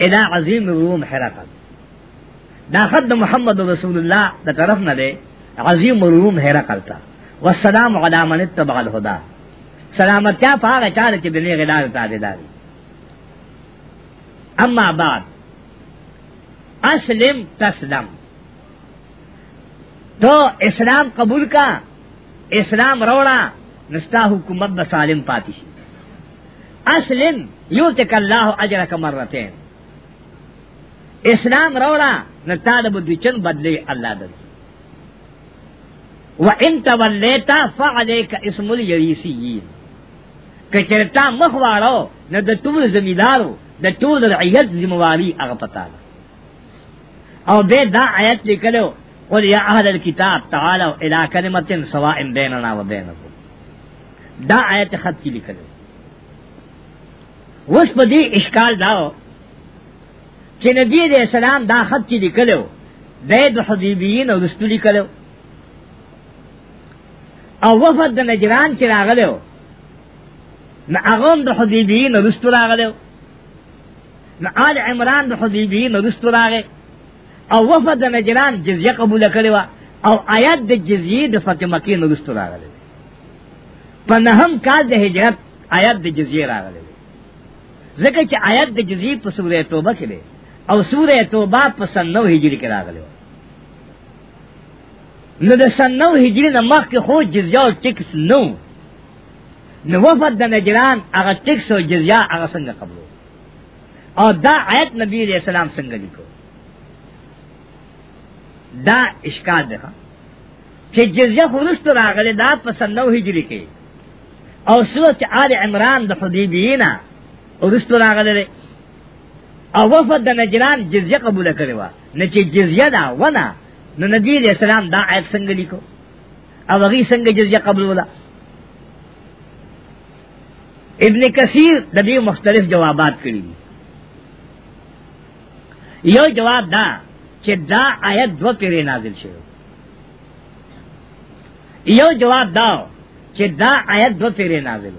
الى عظیم روم هرقل دا خط د محمد رسول الله د طرف نه دی عظیم روم هرقل تا والسلام علی من اتبع الهدى سلامتیا پاره چاله چې بنی غلال تعالی اما بعد اسلم تسلم تو اسلام قبول کا اسلام روڑا نستا حکومت بسالم پاتی اسلم یو تک اللہ اجر کمرتین اسلام روڑا نتا دب دوچن بدلے اللہ دل و ان تولیتا فعلیک اسم الیریسیین کچرتا مخوارو نہ د ټول زمیدارو د ټول رعیت ذمہواری هغه پتا ده او بے دا آیت لکلو قل یا اہل الكتاب تعالو الہ کلمت سوائم بیننا و بینکو دا آیت خط کی لکلو اس پا دی اشکال داو چی نبی علیہ السلام دا خط کی لکلو دے دو حضیبین اور رسطو لکلو او وفد دا نجران چی راغلو نا اغم دا حضیبین اور رسطو راغلو نا آل عمران دا حضیبین اور رسطو راغلو او وفد نجران جزیه قبول کړی و او آیات د جزیه د فاطمه کې نورستو راغلی په نهم کال د هجرت آیات د جزیه راغلی ځکه چې آیات د جزیه په سوره توبه کې دی او سوره توبه په سن نو هجری کې راغلی نو د سن نو هجری نه مخکې خو جزیه او ټیکس نو نو وفد د نجران هغه ټیکس او جزیه هغه څنګه قبول او دا آیت نبی رسول الله څنګه لیکو دا اشکال ده چې جزیه خورست راغله دا پسند نو هجری کې او سورت آل عمران د حدیبینا ورست راغله او وفد د نجران جزیه قبول کړي وا نه چې جزیه دا ونه نو نبی علیہ السلام دا آیت څنګه لیکو او هغه څنګه جزیه قبول ولا ابن کثیر د دې مختلف جوابات کړي یو جواب دا چې دا آیت دو پیری نازل شوی یو جواب داو چې دا آیت دو پیری نازل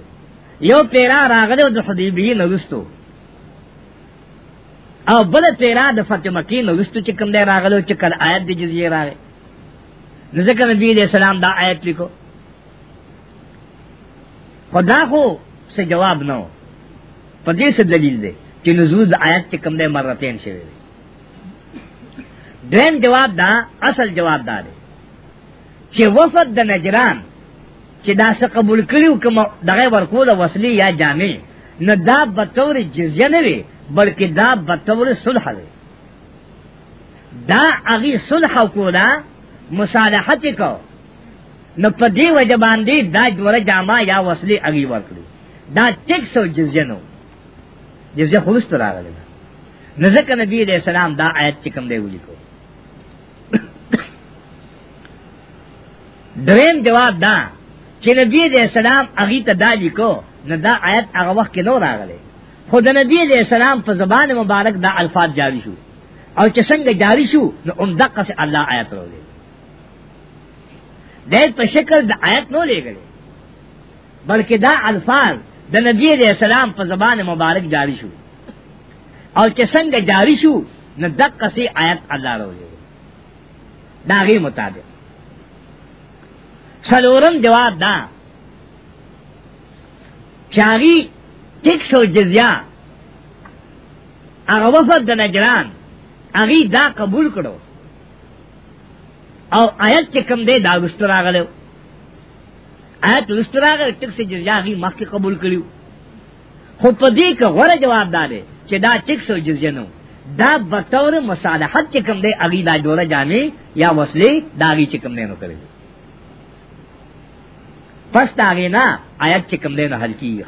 یو پیرا راغله د حدیبی نغستو او بل پیرا د فاطمه کې نغستو چې کوم دی راغله چې کله آیت د جزیه راغله ذکر نبی علیہ السلام دا آیت لکھو خدا خو سے جواب نہ ہو پدې سے دلیل دے چې نزول د آیت کې کوم دی مرتين شوی دی دویم جواب دا اصل جواب دا دی چې وفد د نجران چې دا څه قبول کړیو کوم دغه ورکو د وصلی یا جامع نه دا به تور جزیه نه وي بلکې دا به تور صلح وي دا هغه صلح کولا مصالحت کو نو په دې وجه باندې دا جوړه جامع یا وصلی هغه ورکړي دا ټیک سو جزیه نو جزیه خلص تر راغله نو ځکه نبی دې سلام دا آیت چې کوم دی ولیکو درین جواب دا چې نبی دې سلام اغي ته دالی کو نو دا آیت هغه وخت کې نور راغله خود نبی دې سلام په زبان مبارک دا الفاظ جاری شو او چې څنګه جاری شو نو عمدقه سے الله آیت راغله دې په شکل د آیت نو لګلې بلکې دا الفاظ د نبی دې سلام په زبان مبارک جاری شو او چې څنګه جاری شو نو دقه سے آیت الله راغله دا غي مطابق سلورم جواب دا چاگی ٹک شو جزیا اغا وفد دا نجران اغی دا قبول کرو او آیت چکم دے دا رستر آگلے آیت رستر آگلے ٹک سے جزیا اغی مخ کی قبول کریو خود پا دے که غور جواب دا دے چی دا ٹک سو جزیا نو دا بطور مصالحت چکم دے اغی دا جوڑا جانے یا وصلے دا اغی چکم دے نو کرے پس داغه نه آیت چې کوم دین حل کیږي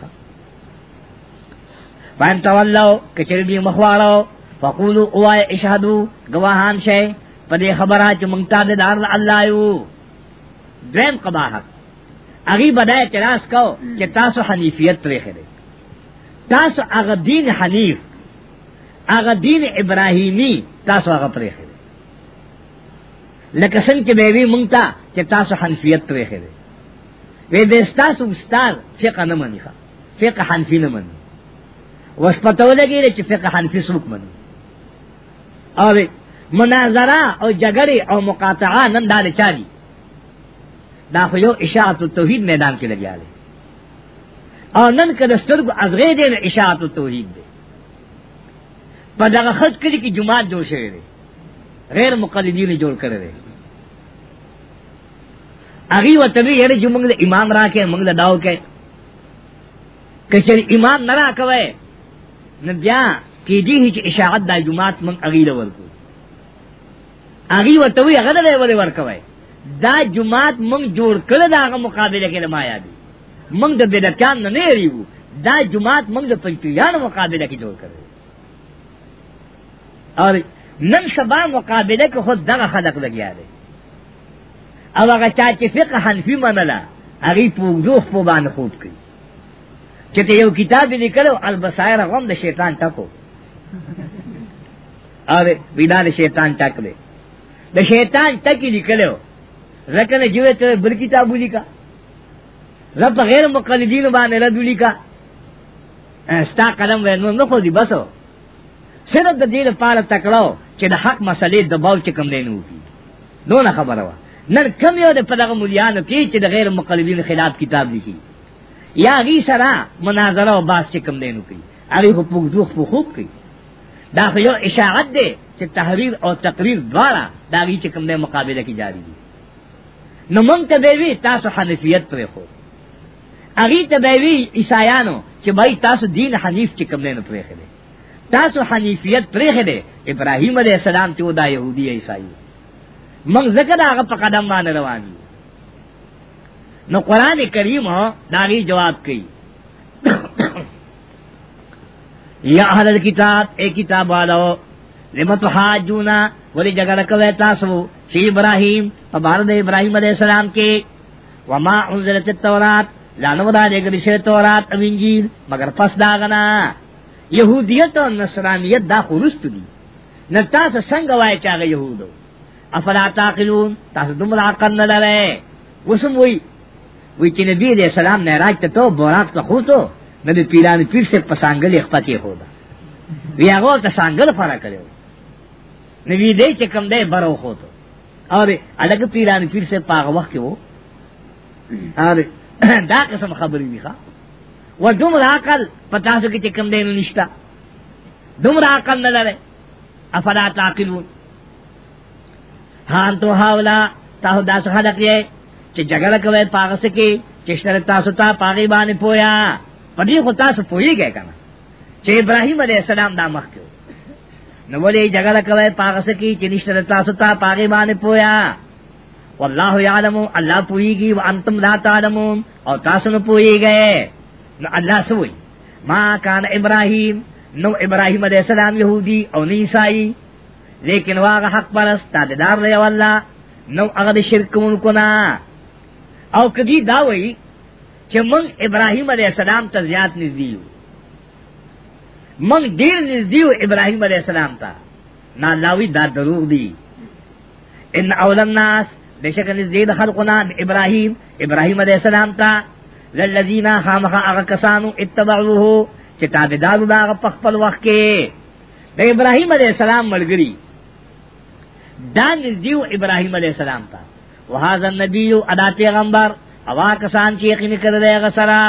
وان تولو کچری دی مخوالو فقولو اوای اشهدو گواهان شئ په دې خبره چې مونږ ته د دار الله یو دریم قباحت اغي بدای اعتراض کو چې تاسو حنیفیت پرې خره تاسو هغه دین حنیف هغه دین ابراهیمی تاسو هغه پرې خره لکه څنګه چې به وی مونږ ته چې تاسو حنفیت پرې خره وی دستاس استاد فقه نه منی ښه فقه حنفی نه منی وس پته ولګی چې فقه حنفی څوک منی او مناظره او جګړه او مقاطعه نن دا نه چالي دا خو یو اشاعت التوحید میدان کې لګیا دی او نن کله سترګو ازغې دی نه اشاعت التوحید دی په دغه خط کړي کې جمعات جوړ شوی دی غیر مقلدین جوړ کړی دی اگی و تبی یری جو منگ دا امام را کے منگ دا داو کے کچھر امام نرا کوئے نبیا کی دی ہی چی اشاعت دا جماعت منگ اگی دا ورکو اگی و تبی اگر دا ورکو ورکوئے دا جماعت منگ جوڑ کل دا آغا مقابلہ کے لمایا دی منگ دا بیدتیان نا نیری ہو دا جماعت منگ دا پنچویان مقابلہ کی جوڑ کرو اور نن سبا مقابلہ کے خود دا خلق لگیا دے او هغه چا چې فقه حنفي منله هغه په وضوح په باندې خوب کوي چې یو کتاب لیکلو البصائر غم د شیطان ټکو او وینا د شیطان ټک دی د شیطان ټکی لیکلو رکنه جوه ته بل کتاب ولیکا رب غیر مقلدین باندې رد ولیکا ستا قلم ورنو نه خو دی بسو صرف د دې لپاره تکړه چې د حق مسلې دباو چې کم دینو کی نو نه خبره وه نن کم یو د پدغه مليانو کې چې د غیر مقلدین خلاف کتاب لیکي یا غي سره مناظره او باس چې کم دینو کوي هغه په پوښتوخ په خوب کوي دا خو یو اشاعت دی چې تحریر او تقریر دواړه دا غي چې کم نه مقابله کې جاری دي نو مونږ ته دی تاسو حنفیت پرې خو هغه ته دی عیسایانو چې بای تاسو دین حنیف چې کم نه پرې خله تاسو حنیفیت پرې خله ابراهیم علیه السلام ته ودا يهودي عیسائی من زکه دا هغه په قدم باندې روان نو قران کریم داغي جواب کوي یا اهل الكتاب اے کتاب والو لمت حاجونا ولی جگڑ کوي تاسو چې ابراهيم په بار د ابراهيم عليه السلام کې وما انزلت التوراۃ لانو دا دې کې تورات او انجیل مگر پس داغنا يهوديت او نصرانيت دا خورست دي نتا څنګه وای چې هغه يهودو افلا تاقلون تاسو دومره عقل نه لرئ وسم وی وی چې نبی دې سلام نه راځ ته تو بورات ته خوتو نه دې پیران پیر سے پسانګل اخپاتې هودا وی هغه ته سانګل فرا کړو نبی دې چې کم دې برو خوتو اور الګ پیران پیر سے پاغه وخت کې وو اور دا قسم خبرې وی ښا و دومره عقل پتاسو کې چې کم دې نشتا دومره عقل نه لرئ افلا تاقلون ہاں تو ہاولا تاہو داس خلق یہ چی جگل کوئے پاغس کی چشتر تاسو تا پاغی بانی پویا پڑی خود تاسو پویی گئے کنا چی ابراہیم علیہ السلام دا مخ کیو نوولی جگل کوئے پاغس کی نشتر تاسو تا پاغی بانی پویا واللہ یعلمو اللہ پویی گی وانتم لا تعلمو او تاسو نو پویی گئے نو اللہ سوئی ما کان ابراہیم نو ابراہیم علیہ السلام یہودی او نیسائی لیکن واغ حق پرست تابدار دی والله نو هغه شرک مونکو نه او کدی دا وای چې مون ابراهیم علیه السلام ته زیات نږدې یو مون ډیر نږدې یو ابراهیم علیه السلام ته نه لاوی دا دروغ دی ان اول الناس بشک نزید خلقنا ابراهیم ابراهیم علیہ السلام تا للذین خامخ اغا کسانو اتبعوه چې تابعدارو دا اغا پخپل وخت کې د ابراهیم علیہ السلام ملګری دان دیو ابراہیم علیہ السلام تا وهذا النبی ادا پیغمبر اوا کسان چې یقین کړل هغه سره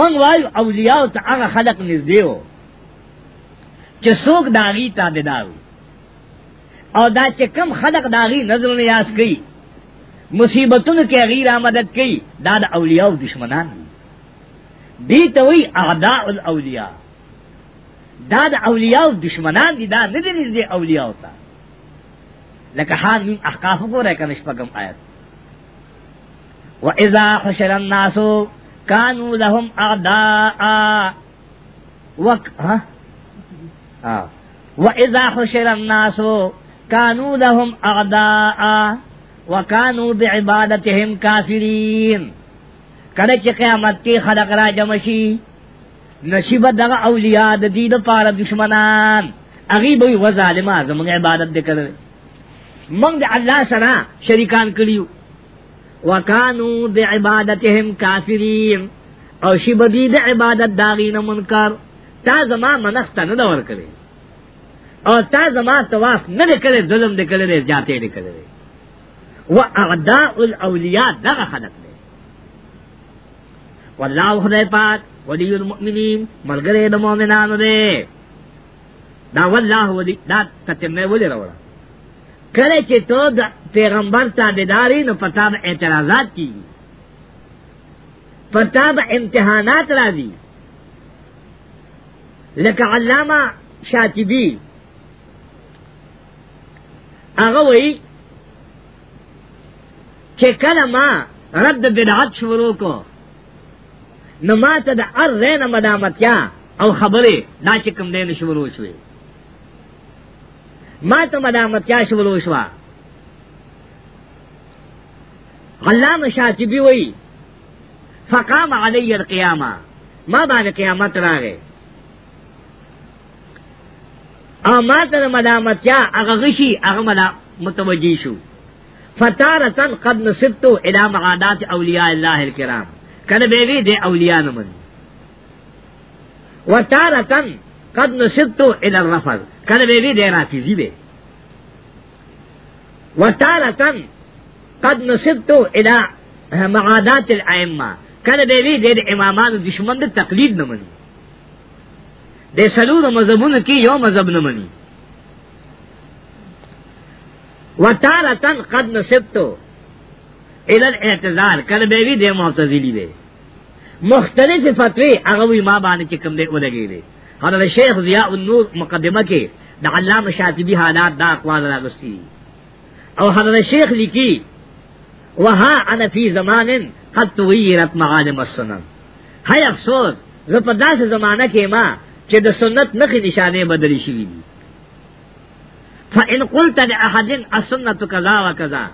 من وایو اولیاء او هغه خلق نږدې وو چې څوک داغي تابعدار او دا چې کم خلق داغي نظر نیاز کوي مصیبتونو کې غیر آمدد کوي دا د اولیاء او دشمنان دي ته وی اعداء الاولیاء دا د اولیاء او دشمنان دي دا نه دي نږدې اولیاء ته لکه حاضر احقاف کو رہے کا نشپکم آیت و اذا حشر الناس كانوا لهم اعداء وق ها آه. واذا حشر الناس كانوا لهم اعداء وكانوا بعبادتهم كافرين کله چې قیامت کې خلق را جمع شي نشیب دغه اولیاء د دې لپاره دشمنان اغي به و ظالمان زموږ عبادت وکړي منگ دے اللہ سرا شریکان کریو وکانو دے عبادتہم کافرین او شبدی دے عبادت داغین منکر تا زما منختا ندور کرے او تا زما تواف ندکلے ظلم دکلے جاتے دکلے و اعداء الاولیاء دغه خلق دی والله خدای پاک ولی المؤمنین ملګری د مؤمنانو دی دا والله ولی دا کته نه ولی راوړه کله چې تو د پیغمبر تابعداري نو پتا به اعتراضات کیږي پتا به امتحانات راځي لکه علامه شاطبی هغه وایي چې کله ما رد بدعت شروع کو نو ما ته د ار رینه مدامتیا او خبره دا چې کوم دین شروع شوه ما ته ملامت یا شولو شوا علامه شاطبی وای فقام علی القیامه ما باندې قیامت راغی او ما ته ملامت یا هغه غشي هغه ملا متوجی شو فتارتن قد نصبتو الى معادات اولیاء الله الكرام کله بیوی دے اولیاء نمن وتارتن قد نصبتو الى الرفض کله به دې رافیزی به وتارتن قد نسبتو الى معادات الائمه کله به دې د امامانو دشمن د تقلید نه مني د سلوور مذهبونو کې یو مذهب نه مني وتارتن قد نسبتو الى الاعتزال کله به دې معتزلی به مختلف فتوی هغه ما باندې چې کوم دې ولګېږي حضرت شیخ ضیاء النور مقدمه کې د علامه شاطبی حالات دا اقوال راغستي او حضرت شیخ لیکي وها انا فی زمان قد تویرت معالم السنن هی افسوس زه په داسې زمانہ کې ما چې د سنت نخې نشانه بدلی شي دي فان قلت لاحد السنه کذا وکذا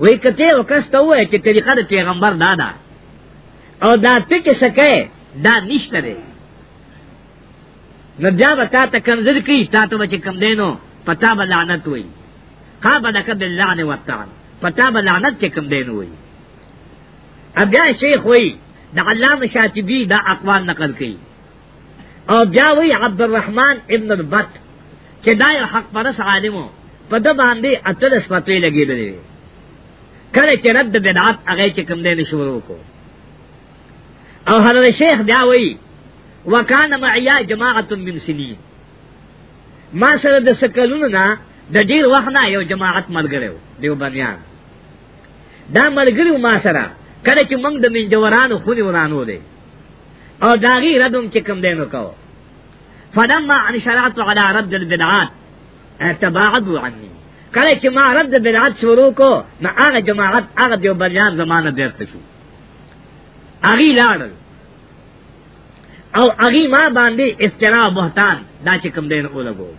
وی کته وکسته وای چې طریقه د پیغمبر دا ده او دا ټکه شکه دا نشته نو بیا به تا ته کنزل کی تا ته چې کم دینو پتا به لعنت وای خا به لک باللعن والطعن پتا به لعنت چې کم دینو وای بیا شیخ وای د علامه شاطبی دا اقوال نقل کړي او بیا وای عبدالرحمن ابن البت چې دا یو حق پرس عالمو په د باندې اتل سپتوي لګیدلې کله چې رد بدعت هغه چې کم دینو شروع وکړو او هر شیخ بیا وای وکانه معیا جماعت من سنین ما سره د سکلونو نه د ډیر وخت نه یو جماعت ملګریو دیو بنیان دا ملګریو ما سره کله چې موږ د منجورانو خوري ورانو دی او داغي ردم چې کم دینو کو فلما ان شرعت على رد البدعات تباعدوا عني کله چې ما رد بدعات شروع کو نو هغه جماعت هغه دیو بنیان زمانه دیرته شو اغي لاړل او اغي ما باندې استرا بہتان دا چې کوم دین اولګو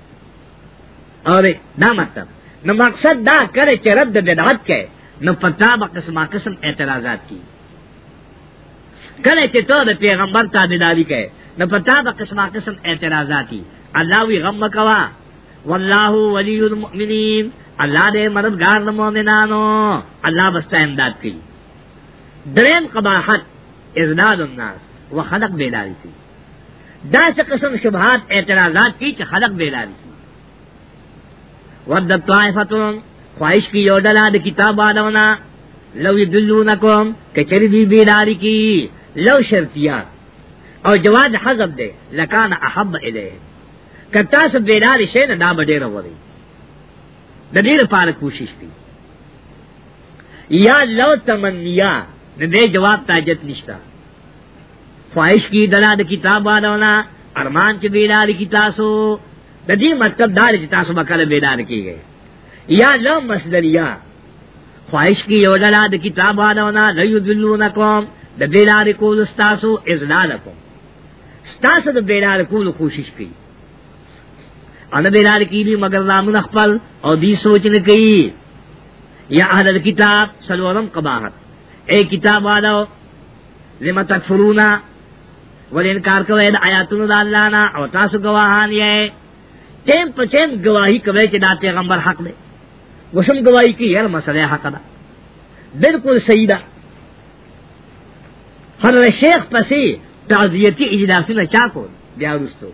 اره دا مطلب نو مقصد دا کرے چې رد بدعت کې نو پتا به قسم قسم اعتراضات کی کله چې ته د پیغمبر تابعداري کې نو پتا به قسم قسم اعتراضاتي الله وی غم کوا والله ولی المؤمنین الله دې مددگار مومنانو الله بستا امداد کوي دریم قباحت ازداد الناس وخلق بیداری کوي دا سے قسم شبہات اعتراضات کی کہ خلق بے لاری ودت طائفتم خواہش کی یو ڈلا د کتاب آدمنا لو یدلونکم کہ چری دی بے لاری کی لو شرطیات اور جواد حضب دے لکان احب الیہ کتا سے بے لاری شے نہ دا بڑے روری دیر پار کوشش کی یا لو تمنیا دے جواب تاجت نشتہ خواہش کی دلا د کتاب والا ارمان چې بیدار کی تاسو د دې مطلب دار چې تاسو مکل بیدار کیږي یا لو مصدر یا خواہش کی یو دلا د کتاب والا لا یذلونکم د بیدار کول تاسو اذلالکم تاسو د بیدار کول کوشش کی ان بیدار کی دی مگر نام خپل او دی سوچ نه کوي یا اهل کتاب سلورم قباحت اے کتاب والو لما تکفرونا ول انکار کوي د آیاتونو د الله نه او تاسو گواهان یې چین په چین گواہی کوي چې دا پیغمبر حق دی وسم گواہی کی هر مسله حق ده بالکل صحیح ده هر شیخ پسې تعزیتی اجلاسونه چا کول بیا ورستو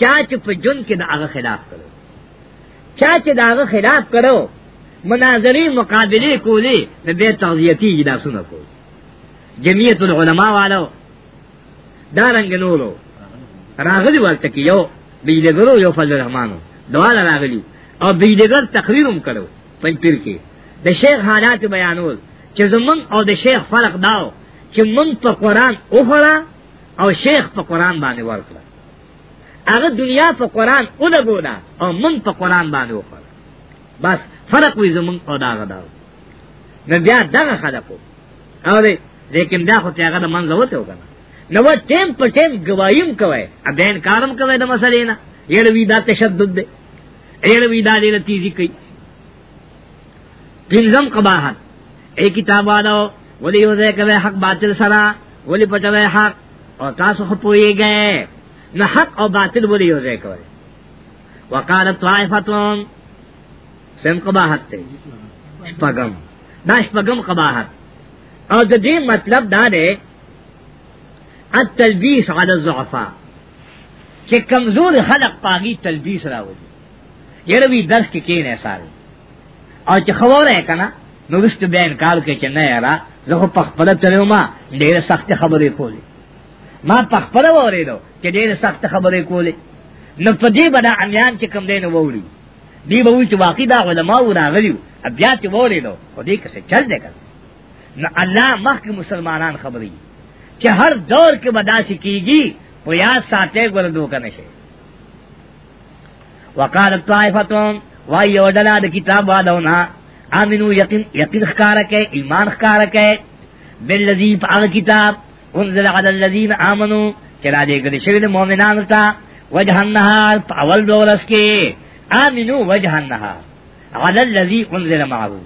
چا چې په جون کې د هغه خلاف کړو چا چې د هغه خلاف کړو مناظری مقابله کولی نه به تعزیتی اجلاسونه کول جمعیت العلماء والو دارنګ نورو راغلی ورته کې یو بیلګرو یو فضل الرحمنو دواله راغلی او بیلګر تقریرم کړو پنځپیر کې د شیخ حالات بیانول چې زمون او د شیخ فرق داو چې مون په قران اوخړه او شیخ په قران باندې ورکړه هغه دنیا په قران اولګودا او مون په قران باندې وکړه بس فرق وي زمون او داغه دا نه بیا دغه خلقو او لیکن دا خو ته هغه منځ وته وکړه نو ټیم په ټیم گوایم کوي ا بین کارم کوي د مسلې نه یل وی دا تشدد دی یل وی دا دې تیزی کوي پنځم قباحت ای کتاب وانو ولی یو ځای کوي حق باطل سره ولی پټوي حق او تاسو خو پويږئ نه حق او باطل ولی یو ځای کوي وقالت طائفتون سم قباحت دی شپغم دا شپغم قباحت او د دې مطلب دا دی التلبیس علی الضعفاء چې کمزور خلق پاغي تلبیس راوړي یروی درس کې کین احسان او چې خوره کنا نو رښت به انکار کوي چې نه را زه په خپل تلو ما ډیره سخت خبرې کولې ما په خپل وریدو چې ډیره سخت خبرې کولې نو په دې باندې امیان چې کم دین ووري دی به وي چې واقعي دا علماء راغلي بیا چې وریدو خو دې کیسه چل دی کړ نو الله مخکې مسلمانان خبري کہ ہر دور کے بدا سکی گی وہ یاد ساتے گردو کا نشے وقالت طائفتون وائی اوڈلا دا کتاب وادونا آمنو یقین یقین خکارک ہے ایمان خکارک ہے باللذیف آغا کتاب انزل علی اللذین آمنو چرا دے گرد شرد مومنان تا وجہ النہار پا اول دورس کے آمنو وجہ النہار علی اللذی انزل معرو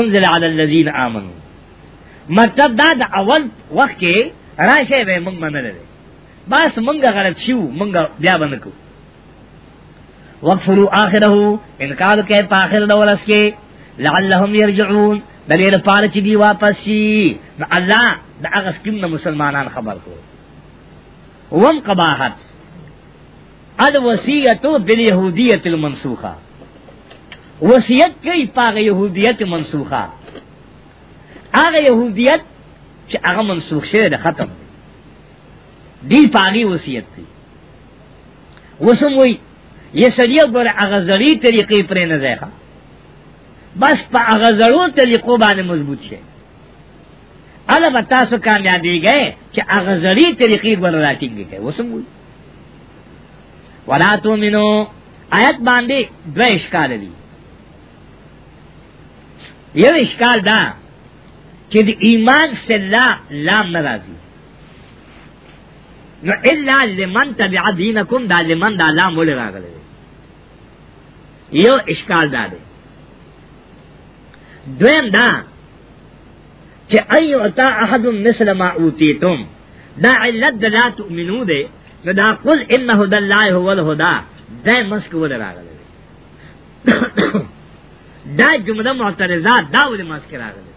انزل علی اللذین آمنو مطلب دا د اول وخت کې راشه به موږ منل دي بس موږ غلط شو موږ بیا باندې کو وقفلو اخره انکار کې په اخر ډول اس کې لعلهم يرجعون بلې لپاره چې دی واپس شي الله د هغه سکم نه مسلمانان خبر کو وم قباحت الوصیت بالیهودیت المنسوخه وصیت کوي په یهودیت منسوخه هغه يهوديت چې هغه منسوخ شوی ده ختم دی پاغي وصیت کوي وسم وی یہ سړی ګور هغه زړی طریقې پر نه ځای بس په هغه زړو طریقو باندې مضبوط شي البته تاسو کامیابی گئے چې هغه زړی طریقې ګور راټیږي وسم وی ولا تؤمنو آیت باندې دوه اشکال دي یو اشکال دا چې د ایمان سے لا لام ناراضي نو الا لمن تبع دینکم دا لمن دا لام ول راغله یو اشکال دا دی دویم دا چې ایو تا احد مثل ما اوتیتم دا علت دا تؤمنو دی نو دا قل ان هدى الله هو الهدى دا مسک ول راغله دا جمله معترضات دا ول مسک راغله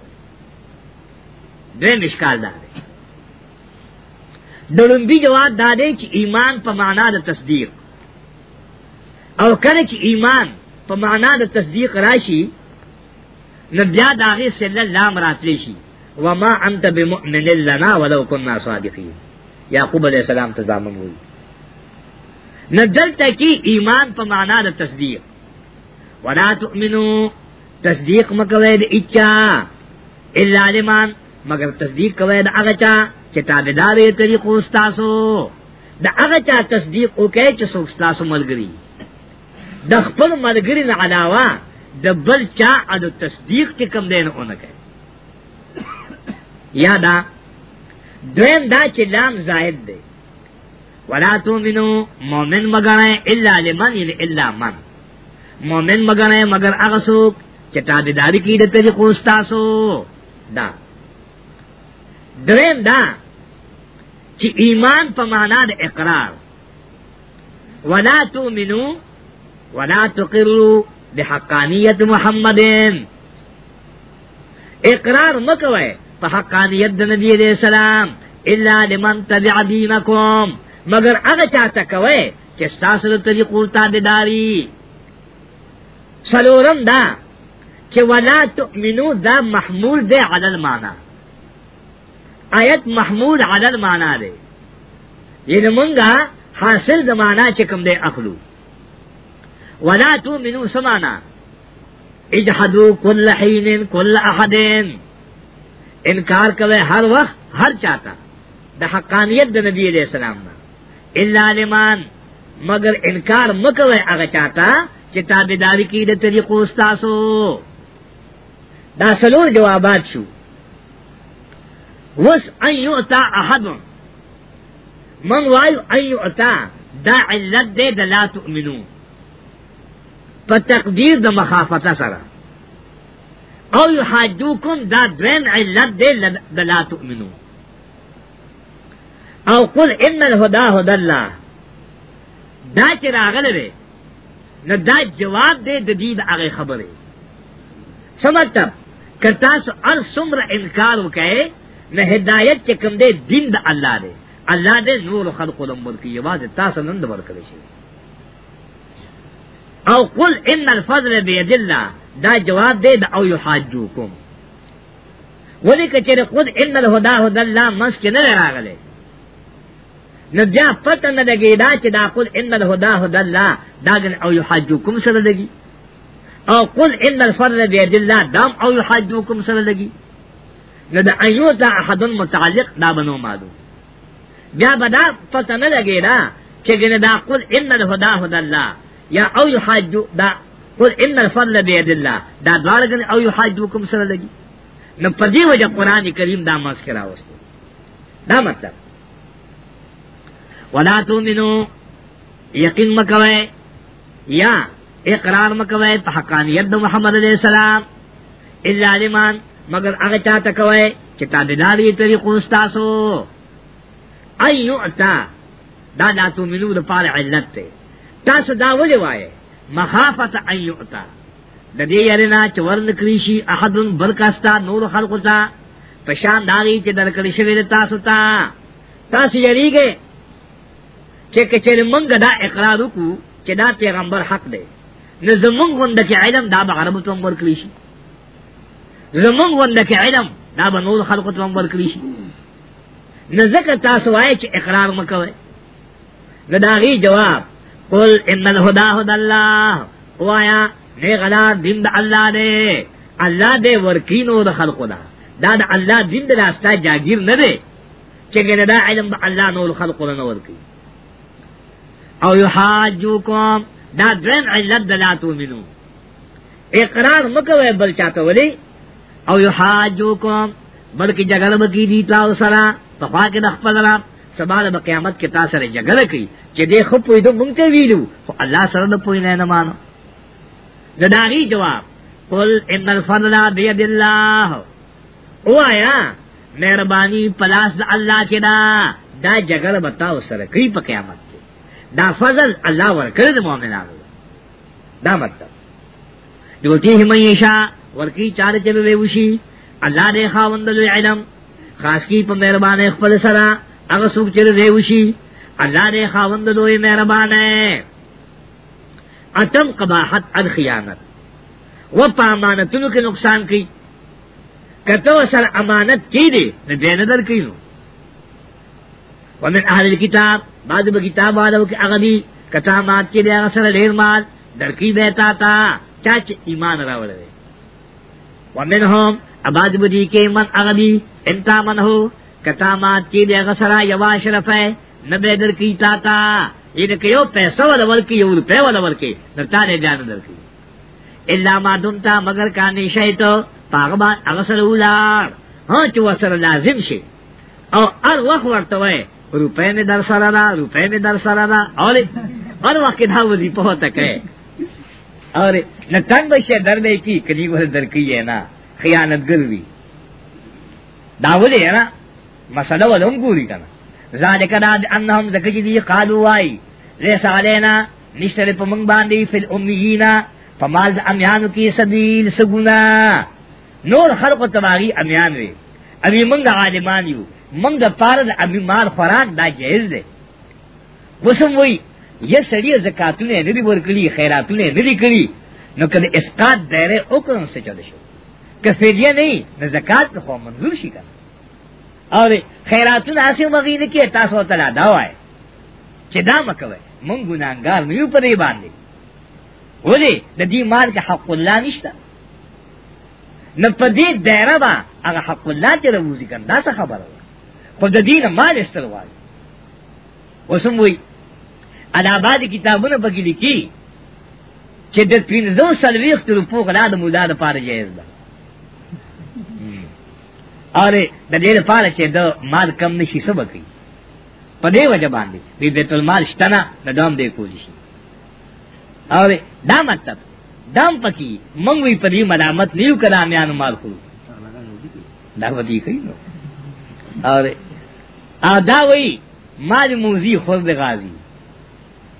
دین اشکال دا دے دلنبی جواب دا دے چی ایمان پا معنا دا تصدیق او کل چی ایمان پا معنا دا تصدیق راشی نبیا داغی صلی اللہ مراتلی شی وما انت بمؤمن لنا ولو کننا صادقین یعقوب علیہ السلام تزامن ہوئی نہ دل تک ایمان پہ مانا نہ تصدیق ولا تؤمنو تصدیق مکوید اچا اللہ علمان مگر تصدیق کوي دا هغه چا چې تابعدار یې طریقو استاسو دا هغه چا تصدیق وکړي چې څوک استاسو ملګری د خپل ملګری نه علاوه د بل چا اډو تصدیق چې کم دین اونګه یادا دویم دا چې لام زائد دی ولا تؤمنو مؤمن مگر الا لمن الا من مؤمن مگر مگر هغه څوک چې تابعداري کوي د طریقو استاسو دا درین دا چې ایمان په معنا د اقرار ولا تؤمنو ولا تقروا بحقانیت محمدین اقرار مکوئے په حقانیت د نبی علیہ السلام الا لمن تبع دینکم مگر هغه چاته کوئ چې تاسو د طریقو تابعداري سلورم دا چې ولا تؤمنو دا محمول دی علی المعنی آیت محمود عدل مانا دے یعنی منگا حاصل زمانا چکم دے اخلو ولا تو منو سمانا اجحدو کل حین کل احدین انکار کوئے ہر وقت ہر چاہتا دا حقانیت دا نبی علیہ السلام نا اللہ علمان مگر انکار مکوئے اگا چاہتا چتا بیداری کی دا طریقو استاسو دا سلور جوابات شو وس ان یعطا احد من وایو ان یعطا دا علت دے دا لا تؤمنو پا تقدیر دا مخافتا سرا او یحاجوکم دا دوین علت دے دا لا تؤمنو او قل ان الهدى هدى الله دا چې راغله ده نو دا جواب دی د دې د هغه خبره سمته کتا سو ار سمر انکار وکړي نه هدایت چې کوم دی دین د الله دی الله دې نور خلق ولم ورکی یوازې تاسو نن د ورکړي شي او قل ان الفضل بيد الله دا جواب دی د او یحاجوکم ولی کچره خود ان الهدى هدى الله مسک نه راغله نو بیا پته نه لګی دا چې دا قل ان الهدى هدى الله دا جن او یحاجوکم سره لګي او قل ان الفضل بيد الله دام او یحاجوکم سره لګي نو دا ایو دا احدن متعلق دا بنو مادو بیا بدا پتہ نہ لگے دا چگن دا قل ان الہدا ہدا اللہ یا او یحاج دا قل ان الفضل بید اللہ دا دوار گن او یحاج کم سر لگی نو پدی وجہ قرآن کریم دا مذکرہ وستو دا مطلب ولا تومنو یقین مکوے یا اقرار مکوے پا حقانیت دا محمد علیہ السلام اللہ علمان مگر هغه چا ته کوي چې تابعداري طریقو ستاسو ايو اتا دا دا تو ملو د پاره علت ته تاسو دا ولې وایي مخافت ايو اتا د دې یرینا چې ورل کریشي احدن بلکاستا نور خلقو ته پشان داغي چې درکړی شوی تاسو ته تاسو یریږئ چې کچې منګه دا اقرار وکړو چې دا پیغمبر حق دی نو زمونږ غونډه کې علم دا به عربو ته ورکړی شي زمون غند کې علم دا به نور خلق ته هم ورکړي شي نه ځکه تاسو وایي چې اقرار مکوي نه داغي جواب قل ان الهدى هدى الله وایا دې غلا دین د الله دې الله دې ورکینو د خلقو دا دا د الله دین د راستا جاگیر نه دی چې ګنه دا علم د الله نور خلقو نه ورکی او یحاجوکم دا درن علت دلاتو منو اقرار مکوي بل چاته ولی او یو حاجوکم بلکې جګړه بکی دی تاسو سره په خوا کې د خپل را سبحان به قیامت کې تاسو سره جګړه کوي چې دې خو پوی دو مونږ ته ویلو خو الله سره نه پوی نه نه مانو زداري جواب قل ان الفضل بيد الله وایا مهرباني پلاس د الله کې دا دا جګړه بتاو سره کوي په قیامت کې دا فضل الله ورکړي د مؤمنانو دا مطلب یوتیه مېشا ورکی چار چب وے وشی اللہ دے خاوند دل علم خاص کی پر مہربان خپل سرا اگر سوک چر دے وشی اللہ دے خاوند دوی مہربان ہے اتم قباحت الخیانت و پامانتوں کے نقصان کی کتو سر امانت کی دے نہ بے نظر کی نو ومن اہل الكتاب بعد با کتاب والو کی اغدی کتامات کی دے اغسر لیر مال درکی بیتا تا چاچ ایمان راولے ومنهم اباد بدی کے من اغدی انتا من ہو کتا مات چی دے غسرا یوا شرف ہے نبے در کی تاتا یہ نہ کہ پیسہ والا ور کی یو روپے والا ور کی نتا نے جان در کی الا ما دمتا مگر کا نشے تو پاغبان اغسر اولار ہاں چو اثر لازم شی او ار وقت ورتوے روپے میں در سرا روپے میں در سرا اور اور وقت دا وظیفہ ہوتا کہ اور نہ تنگ شے دردے کی قریب در کی ہے نا خیانت گر بھی داول ہے نا مسئلہ ولم گوری کنا ذالک راد انہم زکی دی قالو وائی لیس علینا نشتر پا منگ باندی فی الامیینا فمال دا امیانو کی سبیل سگنا نور خلق و تباغی امیان وی امی منگ عالمانیو منگ پارد امی مال خوراک دا جہز دے وسم وی یا سړی زکاتونه نه دی ورکړي خیراتونه نه دی کړی نو کله اسقاط دایره او کوم څه چل شو که فدیه نه نه زکات خو منظور شي کنه او خیراتونه اسی مغینه کې تاسو ته لا دا وای چې دا مکوي مونږ ګناګار نه یو په دې باندې ولی د دې مال کې حق الله نشته نه په دې دایره با هغه حق الله چې روزي کنه دا څه خبره ده خو د دین مال استلوال وسم وی الہباد کتابونه پکې لیکي چې د پینځو سلويخت روپو غلا د مولا د پاره جایز ده اره د دې لپاره چې د مال کم نشي سبا کوي په دې وجه باندې دې د ټول مال شتنه د دام دې کولی شي اره دا مطلب دام پکې مونږ وی په دې ملامت نیو کلامیانو مال خو دا ودی کوي نو اره ادا وی مال موزي خور د غازی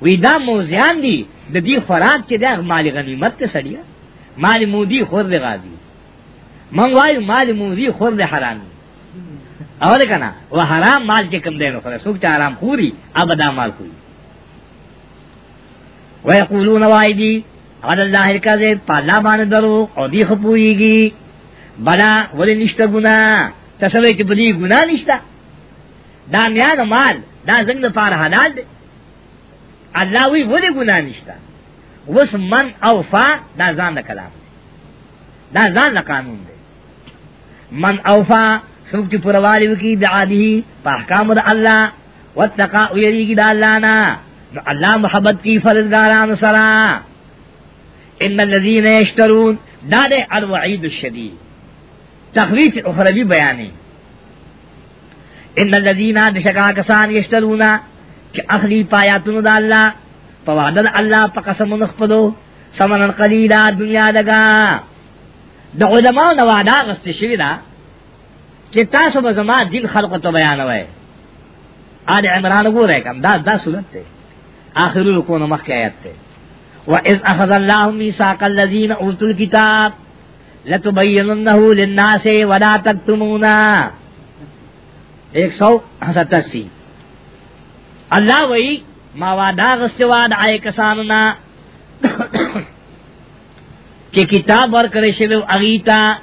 وی دا موزیان دی د دې خوراک چې دا مال غنیمت ته سړیا مال مودی خور دی غازی من وای مال مودی خور دی حرام اول کنا و حرام مال چې کم دی نو خره سوک ته حرام خوري ابدا مال خوري و یقولون وای دی علی الله کذب پالا باندې درو او دی خپویږي بلا ولی نشته ګنا تاسو وایي چې بلی ګنا نشته دا میاں مال دا څنګه لپاره حلال دی الله وی ولی ګنا نشتا وس من اوفا دا ځان کلام دا ځان قانون دی من اوفا سوک چې پروالی وکي د عادی په احکام د الله وتقا ویریږي د الله نه الله محبت کی فرزګاران سره ان الذين يشترون دا د الوعید الشدید تخریج اخروی بیانی ان الذين دشکا کسان یشترونا کہ اخلی پایاتن دا اللہ پواد اللہ پا قسم نخپلو سمن قلیلا دنیا لگا دا علماء نوادا غست شوی دا کہ تاسو بزما دین خلق تو بیانوئے آل عمران گو رہے کم دا دا سنت تے آخر رکون مخی آیت تے وَإِذْ أَخَذَ اللَّهُ مِيثَاقَ الَّذِينَ أُوتُوا الْكِتَابَ لَتُبَيِّنُنَّهُ لِلنَّاسِ وَلَا تَكْتُمُونَهُ ایک سو ستاسی الله وی ما وادا غستوا د آی کساننا چې کتاب ورکړې شوی اغیتا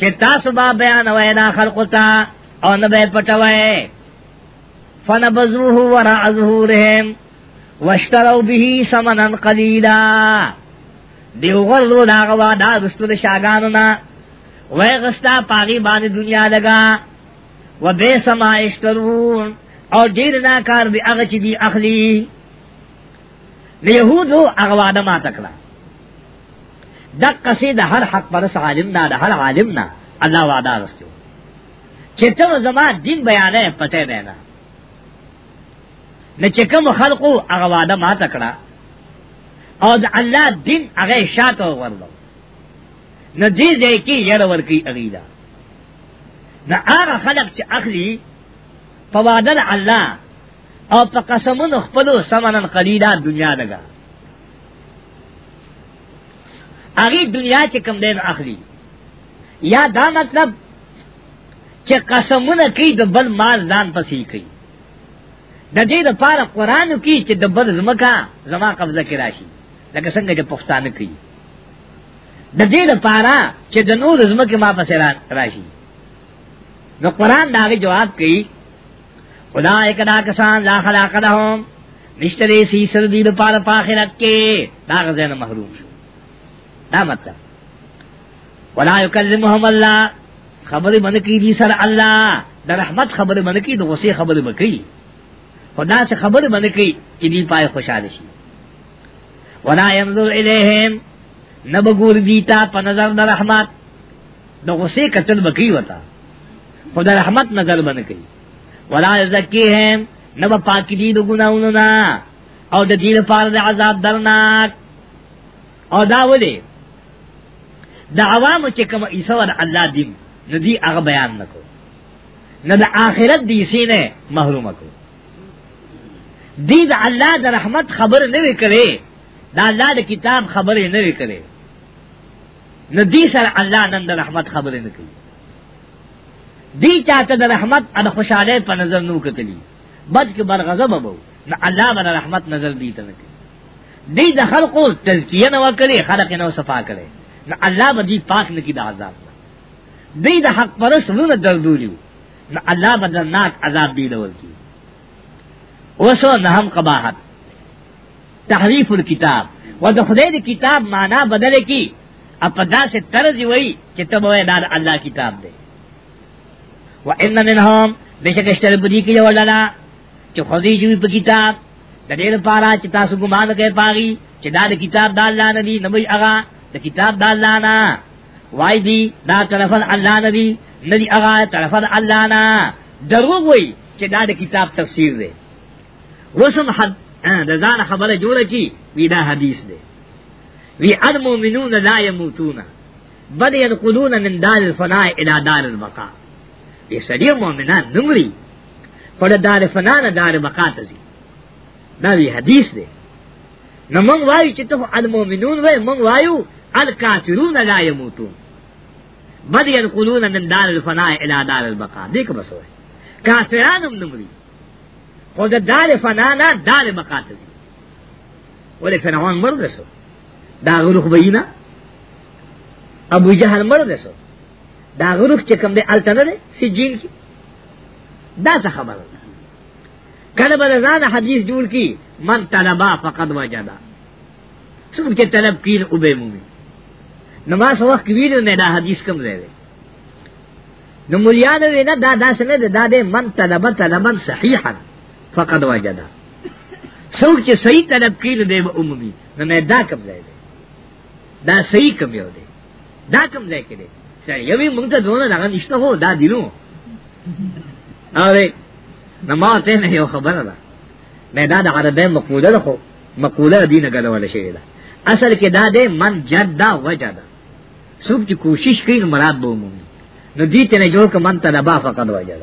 چې تاسو با بیان وای دا خلقتا او نه به پټوي فنبذوه ورا ظهورهم واشتروا به ثمنا قليلا دیو غلو دا غوا دا رسول شاګانو نا وای غستا پاغي باندې دنیا لگا وبئس ما اشترون او ډیر دا کار دی هغه چې دی اخلي يهودو هغه وعده ما تکړه د قصید هر حق پر عالم نه هر عالم نه الله وعده راستو چې ته زما دین بیانې پته نه نه نه چې کوم خلقو هغه وعده ما تکړه او د الله دین هغه شاته ورلو نه دې دې کې یې ورکی اغیدا نه هغه خلق چې اخلي فوادن اللہ او پا قسمون اخپلو سمنن قلیلا دنیا لگا اگی دنیا چکم دین اخلی یا دا مطلب چې قسمونه کوي د بل مال ځان پسې کوي د دې لپاره قران کې چې د بل زمکا زما قبضه کې راشي لکه څنګه چې پښتانه کوي د دې لپاره چې د نور زمکه ما پسې راشي نو قران دا غي جواب کوي اولائک دا کسان لا خلاق لهم نشترے سی سر دی لپار پاخرت کے دا غزین محروم شو دا مطلب ولا یکلمهم اللہ خبر من کی دی سر اللہ دا رحمت خبر من کی دا غصی خبر من کی خدا سے خبر من کی چی دی پائے خوشحال شی ولا ينظر الیہم نبگور دیتا پا نظر دا رحمت دا غصی قتل بکی وتا خدا رحمت نظر من کی ولا یزکیهم نو پاکی دی د ګناونو نه او د دې لپاره د عذاب درناک او دا ولي د عوامو چې کوم عیسی ور الله دی نو دی هغه بیان نکو نه د آخرت دی سینه محروم کو دی د الله د رحمت خبر نه وکړي دا الله د کتاب خبرې نه وکړي نو دی سره الله نن د رحمت خبرې نه کوي دی چاہتا دا رحمت ان خوشحالے پر نظر نو کتلی بد کے برغضب ابو نہ اللہ بنا رحمت نظر دی تنکی دی دا خلقو تزکیہ نو کرے خلق نو صفا کرے نہ اللہ بدی پاک نکی دا عذاب نا دی دا حق پرس رون دردولیو نہ اللہ بدرناک عذاب دی دور کی وسو نہم قباحت تحریف الکتاب و دا خدید کتاب معنی بدلے کی اپدا سے طرز ہوئی کہ تب وہ اللہ کتاب دے و ان منهم بشک اشتر بدی کی یو للا چې خوځي جوی په کتاب د دې لپاره چې تاسو ګمان کوي پاغي چې دا د کتاب د الله نه دی نبی هغه د کتاب د الله نه وای دی دا طرف الله نه دی نه دی هغه طرف الله نه درو وای چې دا د کتاب تفسیر دی وسم حد د ځان خبره جوړه کی وی دا حدیث دی وی المؤمنون لا يموتون بل ينقلون من دار الفناء الى دار البقاء بے سڑی مومنان نمری پڑ دار فنا نہ دار مقات زی نہ وی حدیث دے نہ منگ وایو چتو المومنون وے منگ وایو الکافرون لا یموتون بد يدخلون من دار الفناء الى دار البقاء دیکھ بس ہوئے کافرانم نمری خود دار فنا نہ دار مقات زی ولے فرعون مرد سو دا غلوخ بینا ابو جہل مرد سو دا غروف چې کوم دی الته نه دی سجین کی دا څه خبره ده کله به ځان حدیث جوړ کی من طلبا فقد وجدا څوک چې طلب کین او به مومي نماز وخت ویل نه دا حدیث کوم دی نو مليانو نه دا داس نه ده دا, دا, دا من طلبا طلبا صحیحا فقد وجدا څوک چې صحیح طلب کین دی به عمومي نه دا کوم دی دا صحیح کوم دی دا کوم ځای کې دی یوی مونږ ته دونه دغه نشته هو دا دینو اوی نو ما ته نه یو خبره ده مې دا د عربه مقوله ده خو مقوله دینه ګلول شوی ده اصل کې دا ده من جد دا وجد سوب چې کوشش کوي نو مراد به ومومي نو دې ته نه جوړ ک من طلبا فقد وجد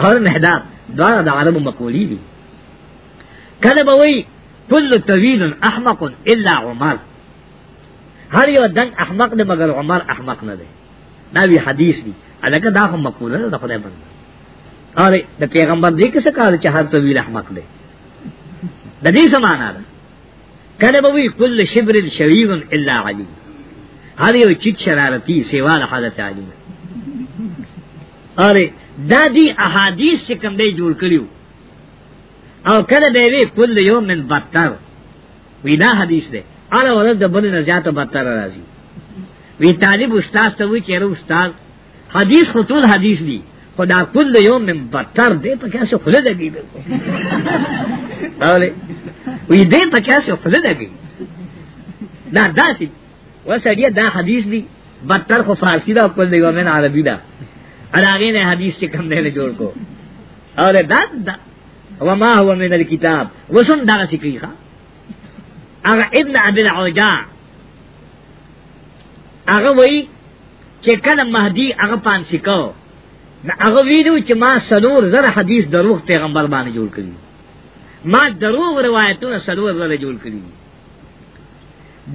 اور نه دا دا د عربو مقولې دي کله به وی کل طویل احمق الا عمر هر یو دن احمق دی مگر عمر احمق نه دی دا وی حدیث دی الګه دا هم مقوله ده خدای بنده اره د پیغمبر دې کیسه کار چې هر طویل احمق دی د دې سمانا ده کله به وی کل شبر شویب الا علی هر یو چې شرارتی سیوا د حضرت علی اره دا دی احادیث چې کوم دی جوړ کړیو او کله به وی کل یوم من بدتر وی دا حدیث دی اره ورځ د بل نه زیاته بدتر راځي وی طالب استاد ته وی چیرې استاد حدیث خو ټول حدیث دی خدا کل یوم من بطر دے پا کیسے خلد اگی بے بولے وی دے پا کیسے خلد اگی دا دا سی وسڑی دا حدیث دی بطر خو فارسی دا کل یوم من عربی دا اراغین حدیث چکم دے لے جوڑ کو اور دا دا وما هو من الكتاب وسن دا سی کی خواہ اگر ابن عبد العجاء هغه وای چې کله مهدی هغه پانسی کو نو هغه ویلو چې ما سنور زره حدیث دروغ پیغمبر باندې جوړ کړی ما دروغ روایتونه سنور زره جوړ کړی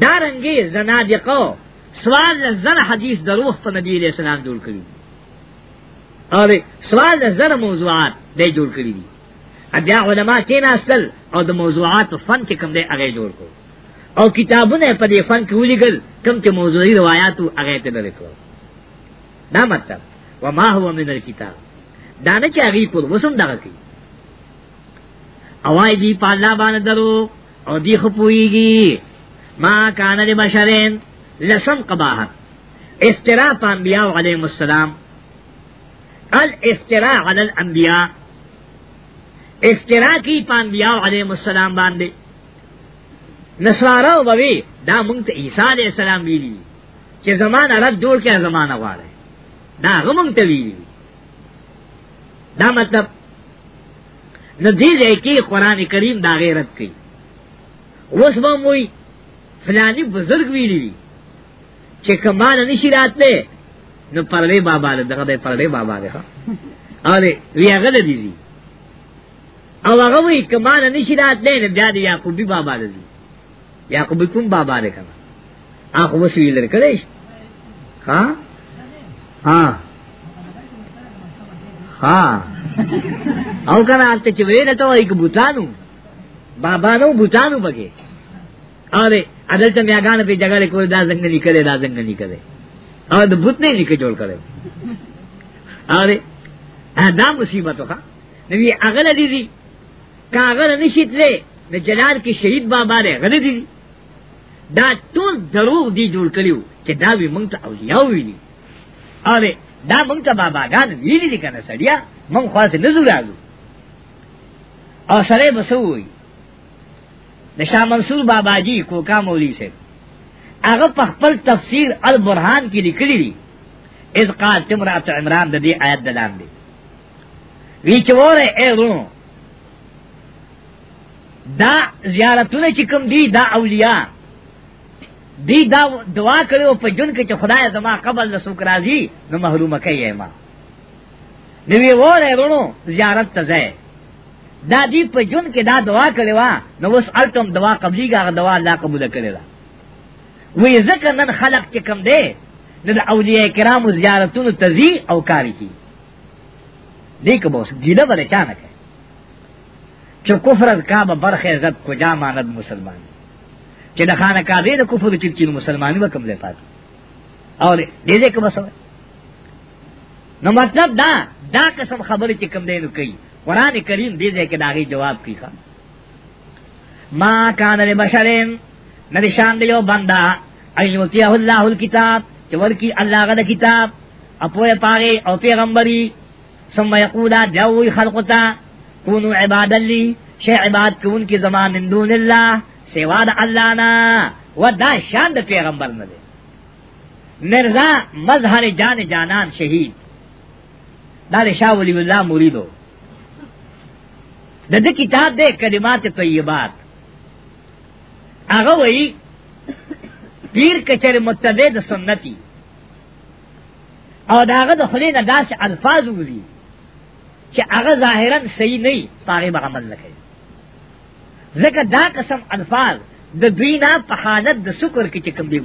دارنګي زنادقه سوال زره حدیث دروغ په نبی علیہ السلام جوړ کړی اور سوال زره موضوعات دی جوړ کړی دي بیا علما کیناستل او د موضوعات فن کې کوم دی هغه جوړ کړو او کتابونه په دې فن کې ولګل کوم چې موضوعي روایت او هغه ته لرکو دا مطلب و ما هو من الكتاب دا نه چې هغه په وسم دغه کی اوای دی په الله باندې درو او دی خپويږي ما کان لبشرین لسم قباحت استرا په انبیاء علیهم السلام الافتراء علی الانبیاء افتراء کی پانبیاء علیہ السلام باندې نسوارا ووی دا مونږ ته عیسی علیہ السلام ویلی چې زمانہ رد جوړ کړه زمانہ غواړي دا مونږ ته ویلی دا مطلب ندیزه کې قران کریم دا غیرت کوي اوس به موي فلانی بزرگ ویلی چې کمال نشی راتله نو پرلې بابا له دغه پرلې بابا ده اوله وی هغه دې دي او هغه وی کمال نشی راتله نه بیا دې یعقوبی بابا ده یعقوب کوم بابا دې کړه هغه وسوی لر کړې ها ها ها او کنه ته چې ویل ته وایي بوتانو بابا نو بوتانو بګي اره عدل ته میاګان په جګړه کې دا څنګه نکړي دا څنګه نکړي او د بوت نه لیکه جوړ کړي اره دا مصیبت وکړه نو یې اغل دي دي کاغل نشیت له د جلال کې شهید بابا دی غره دي دا ټول دروغ دی جوړ کړیو چې دا وی مونږ ته اولیاء ویلي اره دا مونږ ته باباګان ویلي دي کنه سړیا مونږ خاص نه زو راځو او سره بسوي د شاه منصور بابا جی کوکا مولوی سے هغه په خپل تفسیر البرهان کې لیکلی دي اذ قال تمرات عمران د دې آیت دلان دي وی چې وره ایرو دا زیارتونه چې کوم دی دا اولیاء دی دا دعا کړو په جون کې چې خدای زما قبل د سوک راځي نو محروم کایې ما نو وی وره ورونو زیارت ته ځای دا دی په جون کې دا دعا کړو نو وس التم دعا قبليږي دعا الله قبول کړي وی ځکه نن خلق چې کوم دی نو د اولیاء کرامو زیارتونو تزي او کاری کی دې کوم ګیله ولې چانه چو کفر از کام برخ عزت کجا ماند مسلمان چو دخانہ کابی دا کفر چل چین مسلمانی با کم لے پاتا اور دے دے کم سوئے نو مطلب دا دا قسم خبر چی کم دے نو کئی قرآن کریم دے دے کے داغی جواب کی خواہ ما کان لبشرین ندی شان دیو بندہ ایوتیہ اللہ الكتاب چور کی اللہ غد کتاب اپوے پاگے او پیغمبری سم یقودا جاوی خلقتا کونو عباد اللی شے عباد کون کی زمان من دون اللہ سوا دا اللہ نا و دا شان دا پیغمبر ندے مرزا مظہر جان جانان شہید دا شاہ ولی اللہ مریدو دا دا کتاب دے کلمات طیبات آغا وئی پیر کچر متبید سنتی او داغه د خلی نه داس الفاظ وزي چې هغه ظاهرا صحیح نه وي پاره به عمل نه کوي ځکه دا قسم الفاظ د دوی نه په حالت د شکر کې چې کوم دی